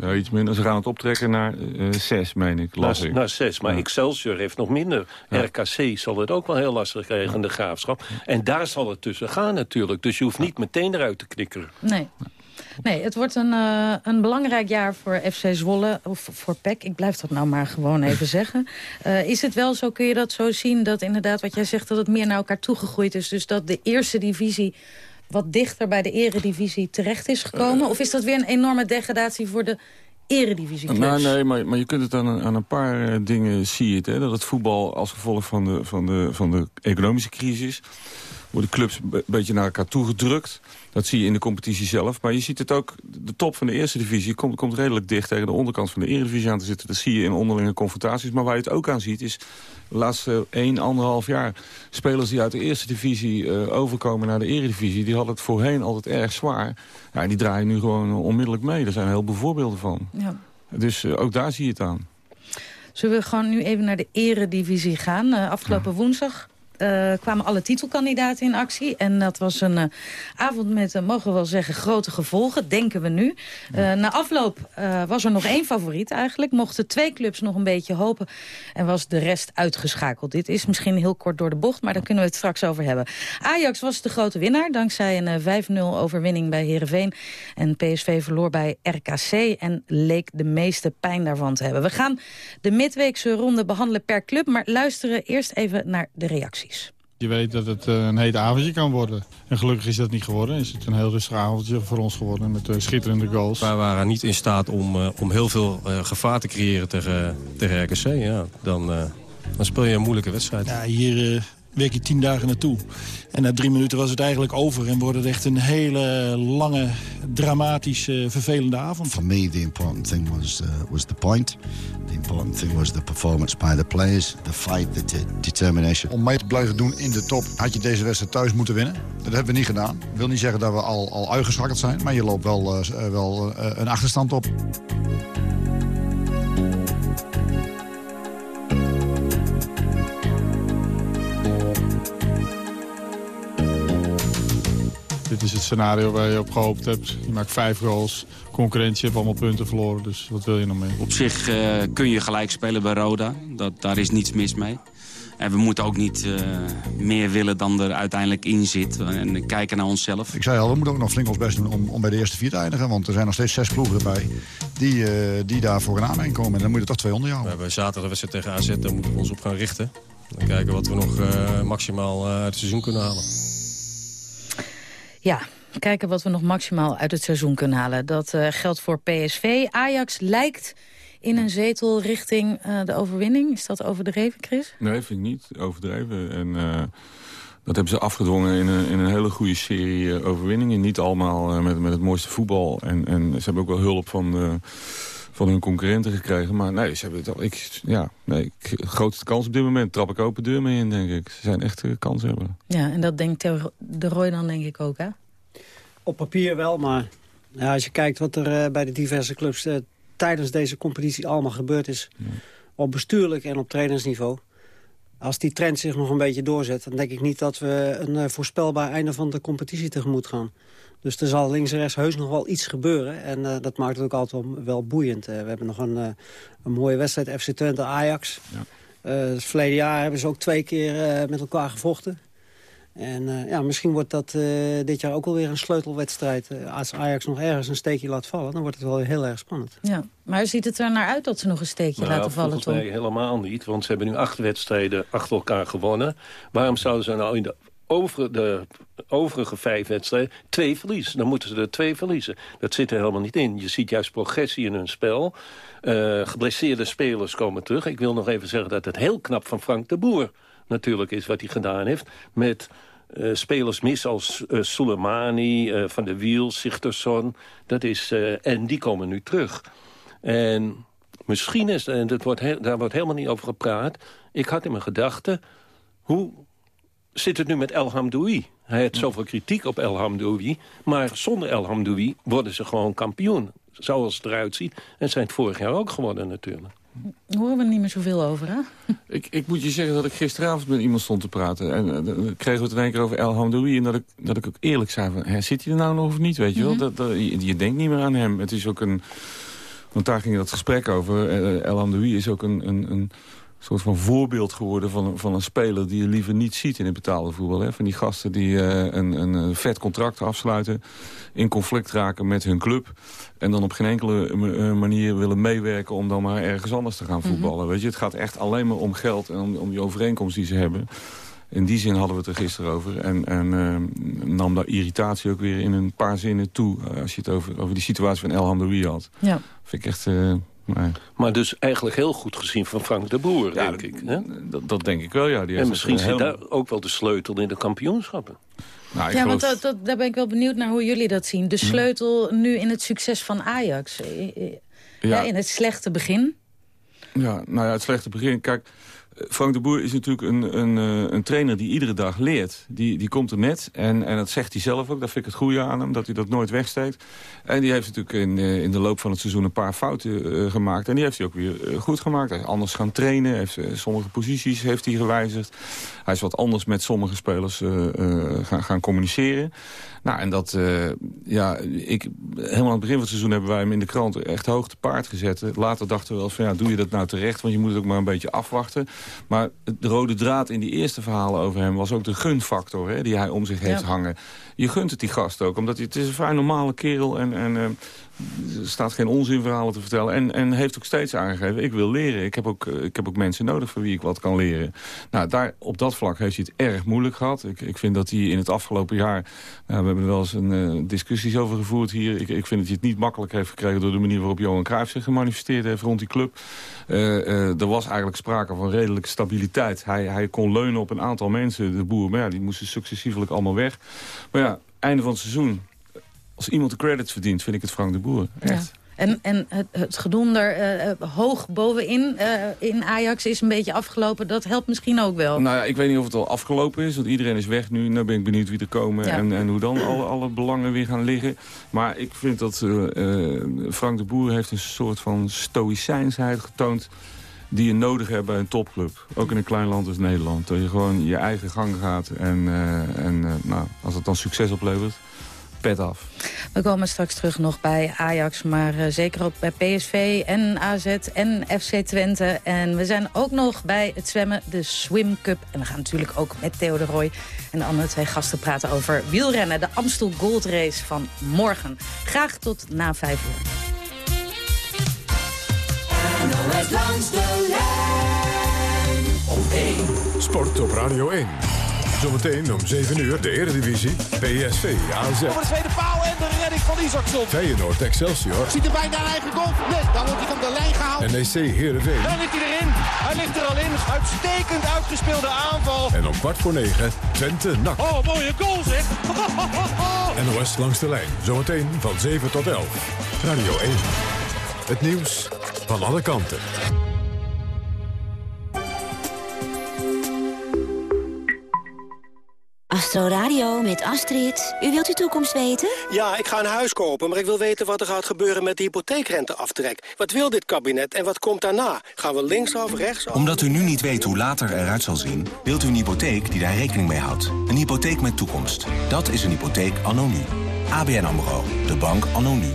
Speaker 23: Ja, iets minder. Ze gaan het optrekken naar uh, 6, meen ik. Las
Speaker 25: naar,
Speaker 23: ik.
Speaker 25: naar 6, maar ja. Excelsior heeft nog minder. Ja. RKC zal het ook wel heel lastig krijgen in de graafschap. En daar zal het tussen gaan natuurlijk. Dus je hoeft niet meteen eruit te knikkeren.
Speaker 18: Nee. Nee, het wordt een, uh, een belangrijk jaar voor FC Zwolle, of voor PEC. Ik blijf dat nou maar gewoon even zeggen. Uh, is het wel zo, kun je dat zo zien, dat inderdaad wat jij zegt... dat het meer naar elkaar toegegroeid is? Dus dat de eerste divisie wat dichter bij de eredivisie terecht is gekomen? Of is dat weer een enorme degradatie voor de eredivisie
Speaker 23: nou, Nee, maar, maar je kunt het aan een, aan een paar uh, dingen zien. Het, hè? Dat het voetbal als gevolg van de, van de, van de economische crisis worden clubs een beetje naar elkaar toegedrukt. Dat zie je in de competitie zelf. Maar je ziet het ook, de top van de eerste divisie komt, komt redelijk dicht tegen de onderkant van de eredivisie aan te zitten. Dat zie je in onderlinge confrontaties. Maar waar je het ook aan ziet is de laatste 1, anderhalf jaar spelers die uit de eerste divisie uh, overkomen naar de eredivisie. Die hadden het voorheen altijd erg zwaar. Ja, die draaien nu gewoon onmiddellijk mee. Daar zijn heel veel voorbeelden van.
Speaker 18: Ja.
Speaker 23: Dus uh, ook daar zie je het aan.
Speaker 18: Zullen we gewoon nu even naar de eredivisie gaan? Uh, afgelopen ja. woensdag uh, kwamen alle titelkandidaten in actie. En dat was een uh, avond met, uh, mogen we wel zeggen, grote gevolgen, denken we nu. na afloop was er nog één favoriet eigenlijk. Mochten twee clubs nog een beetje hopen en was de rest uitgeschakeld. Dit is misschien heel kort door de bocht, maar daar kunnen we het straks over hebben. Ajax was de grote winnaar, dankzij een 5-0 overwinning bij Heerenveen. En PSV verloor bij RKC en leek de meeste pijn daarvan te hebben. We gaan de midweekse ronde behandelen per club, maar luisteren eerst even naar de reactie.
Speaker 27: Je weet dat het een heet avondje kan worden. En gelukkig is dat niet geworden. Is het een heel rustig avondje voor ons geworden met uh, schitterende goals.
Speaker 28: Wij waren niet in staat om, uh, om heel veel gevaar te creëren tegen, tegen RKC. Ja, dan, dan speel je een moeilijke wedstrijd.
Speaker 27: Ja, hier werk je tien dagen naartoe. En na drie minuten was het eigenlijk over en wordt het echt een hele lange, dramatische, vervelende avond.
Speaker 29: For me, the important thing was, uh, was the point. The important thing was the performance by the players, the fight, the de determination.
Speaker 30: Om mee te blijven doen in de top had je deze wedstrijd thuis moeten winnen. Dat hebben we niet gedaan. Dat wil niet zeggen dat we al, al uitgeschakeld zijn, maar je loopt wel, uh, wel uh, een achterstand op.
Speaker 27: Dit is het scenario waar je op gehoopt hebt. Je maakt vijf goals, concurrentie heeft allemaal punten verloren. Dus wat wil je nog meer?
Speaker 31: Op zich uh, kun je gelijk spelen bij Roda. Dat, daar is niets mis mee. En we moeten ook niet uh, meer willen dan er uiteindelijk in zit. En kijken naar onszelf.
Speaker 30: Ik zei al, we moeten ook nog flink ons best doen om, om bij de eerste vier te eindigen. Want er zijn nog steeds zes ploegen erbij die, uh, die daar voor een aanmerking komen. En dan moet je er toch twee onder jou.
Speaker 28: We hebben zaterdag wedstrijd tegen AZ, daar moeten we ons op gaan richten. Dan kijken wat we nog uh, maximaal uit het seizoen kunnen halen.
Speaker 18: Ja, kijken wat we nog maximaal uit het seizoen kunnen halen. Dat uh, geldt voor PSV. Ajax lijkt in een zetel richting uh, de overwinning. Is dat overdreven, Chris?
Speaker 23: Nee, vind ik niet overdreven. En uh, dat hebben ze afgedwongen in een, in een hele goede serie overwinningen. Niet allemaal met, met het mooiste voetbal. En, en ze hebben ook wel hulp van van hun concurrenten gekregen. Maar nee, ze hebben het al. Ik, ja, nee, grootste kans op dit moment. Trap ik open deur mee in, denk ik. Ze zijn echt kansen hebben.
Speaker 18: Ja, en dat denkt de Roy dan denk ik ook, hè?
Speaker 24: Op papier wel, maar ja, als je kijkt wat er uh, bij de diverse clubs... Uh, tijdens deze competitie allemaal gebeurd is... Ja. op bestuurlijk en op trainersniveau... als die trend zich nog een beetje doorzet... dan denk ik niet dat we een voorspelbaar einde van de competitie tegemoet gaan. Dus er zal links en rechts heus nog wel iets gebeuren. En dat maakt het ook altijd wel, wel boeiend. we hebben nog een, een mooie wedstrijd FC Twente-Ajax. Ja. het verleden jaar hebben ze ook twee keer met elkaar gevochten. En uh, ja, misschien wordt dat uh, dit jaar ook wel weer een sleutelwedstrijd. Uh, als Ajax nog ergens een steekje laat vallen, dan wordt het wel heel erg spannend.
Speaker 18: Ja, maar ziet het er naar uit dat ze nog een steekje
Speaker 25: nou,
Speaker 18: laten vallen,
Speaker 25: volgens mij helemaal niet, want ze hebben nu acht wedstrijden achter elkaar gewonnen. Waarom zouden ze nou in de, over, de overige vijf wedstrijden twee verliezen? Dan moeten ze er twee verliezen. Dat zit er helemaal niet in. Je ziet juist progressie in hun spel. geblesseerde spelers komen terug. Ik wil nog even zeggen dat het heel knap van Frank de Boer natuurlijk is wat hij gedaan heeft... met uh, spelers mis als uh, Soleimani, Van der Wiel, Sigtersson. Dat is, en die komen nu terug. En misschien is, en dat wordt daar wordt helemaal niet over gepraat... ik had in mijn gedachten, hoe zit het nu met El Hamdoui? Hij had zoveel kritiek op El Hamdoui... maar zonder El Hamdoui worden ze gewoon kampioen. Zoals het eruit ziet. En zijn het vorig jaar ook geworden natuurlijk.
Speaker 18: Horen we er niet meer zoveel over, hè?
Speaker 23: Ik, ik moet je zeggen dat ik gisteravond met iemand stond te praten. En uh, dan kregen we het in één keer over El Hamdoui. En dat ik, dat ik ook eerlijk zei van, hè, zit hij er nou nog of niet, weet je wel? Mhm. dat, dat, je, je, denkt niet meer aan hem. Het is ook een... Want daar ging dat gesprek over. Uh, El Hamdoui is ook een, een, een soort van voorbeeld geworden van, van een speler... die je liever niet ziet in het betaalde voetbal. Hè? Van die gasten die uh, een, een vet contract afsluiten... in conflict raken met hun club... en dan op geen enkele uh, manier willen meewerken... om dan maar ergens anders te gaan mhm. voetballen. Mm -hmm. Weet je? Het gaat echt alleen maar om geld en om, om die overeenkomst die ze hebben. In die zin hadden we het er gisteren over. En, en uh, nam daar irritatie ook weer in een paar zinnen toe... als je het over, over die situatie van El Hamdoui had.
Speaker 18: Ja.
Speaker 23: Vind ik echt...
Speaker 25: Nee. Maar dus eigenlijk heel goed gezien van Frank de Boer, ja, denk ik. Hè?
Speaker 23: Dat, dat, denk ik wel, ja. Die
Speaker 25: en misschien zit daar ook wel de sleutel in de kampioenschappen.
Speaker 18: Nou, ja, want dat, dat, daar ben ik wel benieuwd naar hoe jullie dat zien. De sleutel nu in het succes van Ajax. Ja. in het slechte begin.
Speaker 23: Ja, nou ja, het slechte begin. Kijk, Frank de Boer is natuurlijk een, een, eh, een trainer die iedere dag leert. Die, die komt er net en, en dat zegt hij zelf ook. Dat vind ik het goede aan hem, dat hij dat nooit wegsteekt. En die heeft natuurlijk in, eh, in de loop van het seizoen een paar fouten uh, gemaakt. En die heeft hij ook weer goed gemaakt. Hij is anders gaan trainen. Heeft, sommige posities heeft hij gewijzigd. Hij is wat anders met sommige spelers gaan, gaan communiceren. Nou, en dat, uh, ja, ik, helemaal aan het begin van het seizoen hebben wij hem in de krant echt hoog te paard gezet. Later dachten we wel van, ja, doe je dat nou terecht? Want je moet het ook maar een beetje afwachten. Maar de rode draad in die eerste verhalen over hem was ook de gunfactor hè, die hij om zich heeft hangen. Je gunt het die gast ook, omdat hij, het is een vrij normale kerel en... en uh, er staat geen onzinverhalen te vertellen. En, en heeft ook steeds aangegeven, ik wil leren. Ik heb, ook, ik heb ook mensen nodig voor wie ik wat kan leren. Nou, daar, op dat vlak heeft hij het erg moeilijk gehad. Ik, ik vind dat hij in het afgelopen jaar... Nou, we hebben er wel eens een uh, discussies over gevoerd hier. Ik, ik vind dat hij het niet makkelijk heeft gekregen... door de manier waarop Johan Cruijff zich gemanifesteerd heeft rond die club. Uh, er was eigenlijk sprake van redelijke stabiliteit. Hij, hij kon leunen op een aantal mensen, de boer. Maar ja, die moesten successievelijk allemaal weg. Maar ja, einde van het seizoen als iemand de credits verdient, vind ik het Frank de Boer. Echt. Ja.
Speaker 18: En, en het, het gedonder uh, hoog bovenin uh, in Ajax is een beetje afgelopen. Dat helpt misschien ook wel.
Speaker 23: Nou ja, ik weet niet of het al afgelopen is. Want iedereen is weg nu. Nu ben ik benieuwd wie er komen. En, en hoe dan alle, alle belangen weer gaan liggen. Maar ik vind dat Frank de Boer heeft een soort van stoïcijnsheid getoond die je nodig hebt bij een topclub. Ook in een klein land als Nederland. Dat je gewoon je eigen gang gaat. En, en nou, als het dan succes oplevert af.
Speaker 18: We komen straks terug nog bij Ajax, maar uh, zeker ook bij PSV en AZ en FC Twente. En we zijn ook nog bij het zwemmen, de Swim Cup. En we gaan natuurlijk ook met Theo de Roy en de andere twee gasten praten over wielrennen. De Amstel Gold Race van morgen. Graag tot na vijf uur.
Speaker 32: NOS langs de lijn op 1.
Speaker 9: Sport op Radio 1. Zometeen om 7 uur de Eredivisie. PSV AZ.
Speaker 33: Voor de tweede paal en de redding van Isaacson.
Speaker 9: Feyenoord Excelsior.
Speaker 33: Ziet er bijna een eigen goal. Nee, dan wordt hij van de lijn gehaald.
Speaker 9: NEC Heerenveen.
Speaker 33: Dan ligt hij erin. Hij ligt er al in. Uitstekend uitgespeelde aanval.
Speaker 9: En om kwart voor negen Twente NAC.
Speaker 33: Oh, mooie goal zeg.
Speaker 9: NOS langs de lijn. Zometeen van 7 tot 11. Radio 1. Het nieuws van alle kanten.
Speaker 34: Astro Radio met Astrid. U wilt uw toekomst weten?
Speaker 35: Ja, ik ga een huis kopen, maar ik wil weten wat er gaat gebeuren met de hypotheekrenteaftrek. Wat wil dit kabinet en wat komt daarna? Gaan we links of rechts?
Speaker 36: Omdat u nu niet weet hoe later eruit zal zien... wilt u een hypotheek die daar rekening mee houdt. Een hypotheek met toekomst. Dat is een hypotheek anno nu. ABN AMRO. De bank anno nu.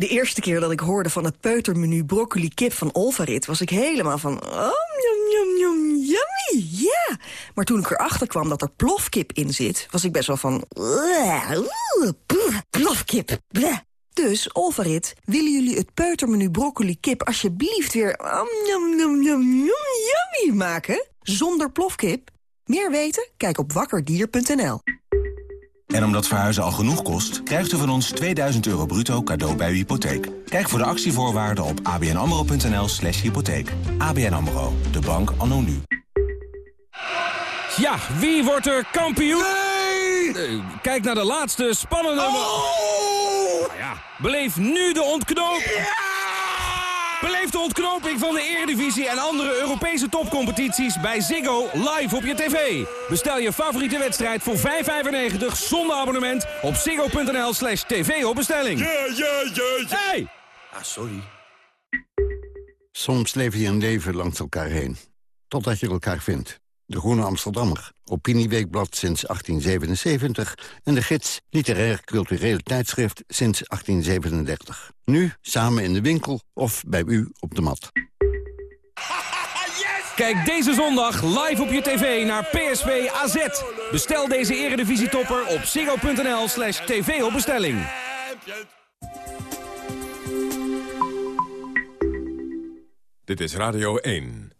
Speaker 5: De eerste keer dat ik hoorde van het peutermenu broccoli kip van Olvarit... was ik helemaal van... Yum, yum, yum, yummy, ja! Maar toen ik erachter kwam dat er plofkip in zit... was ik best wel van... "Uah, oeh, poeh, plofkip, bleh." Dus, Olvarit, willen jullie het peutermenu broccoli kip... alsjeblieft weer... Yum, yum, yummy maken? Zonder plofkip? Meer weten? Kijk op wakkerdier.nl.
Speaker 36: En omdat verhuizen al genoeg kost, krijgt u van ons 2000 euro bruto cadeau bij uw hypotheek. Kijk voor de actievoorwaarden op abnamro.nl slash hypotheek. ABN AMRO, de bank anno nu.
Speaker 37: Ja, wie wordt er kampioen? Nee! Kijk naar de laatste spannende... Oh! Ja, beleef nu de ontknoping. Beleef de ontknoping van de Eredivisie en andere Europese topcompetities bij Ziggo live op je tv. Bestel je favoriete wedstrijd voor 5,95 zonder abonnement op ziggo.nl slash tv op bestelling.
Speaker 30: Ja, ja, ja, ja.
Speaker 37: Hey!
Speaker 30: Ah, sorry. Soms leef je een leven langs elkaar heen. Totdat je elkaar vindt. De Groene Amsterdammer, Opinieweekblad sinds 1877... en de gids Literair Cultureel Tijdschrift sinds 1837. Nu samen in de winkel of bij u op de mat.
Speaker 37: Kijk deze zondag live op je tv naar PSV AZ. Bestel deze eredivisietopper op ziggo.nl slash tv op bestelling.
Speaker 9: Dit is Radio 1.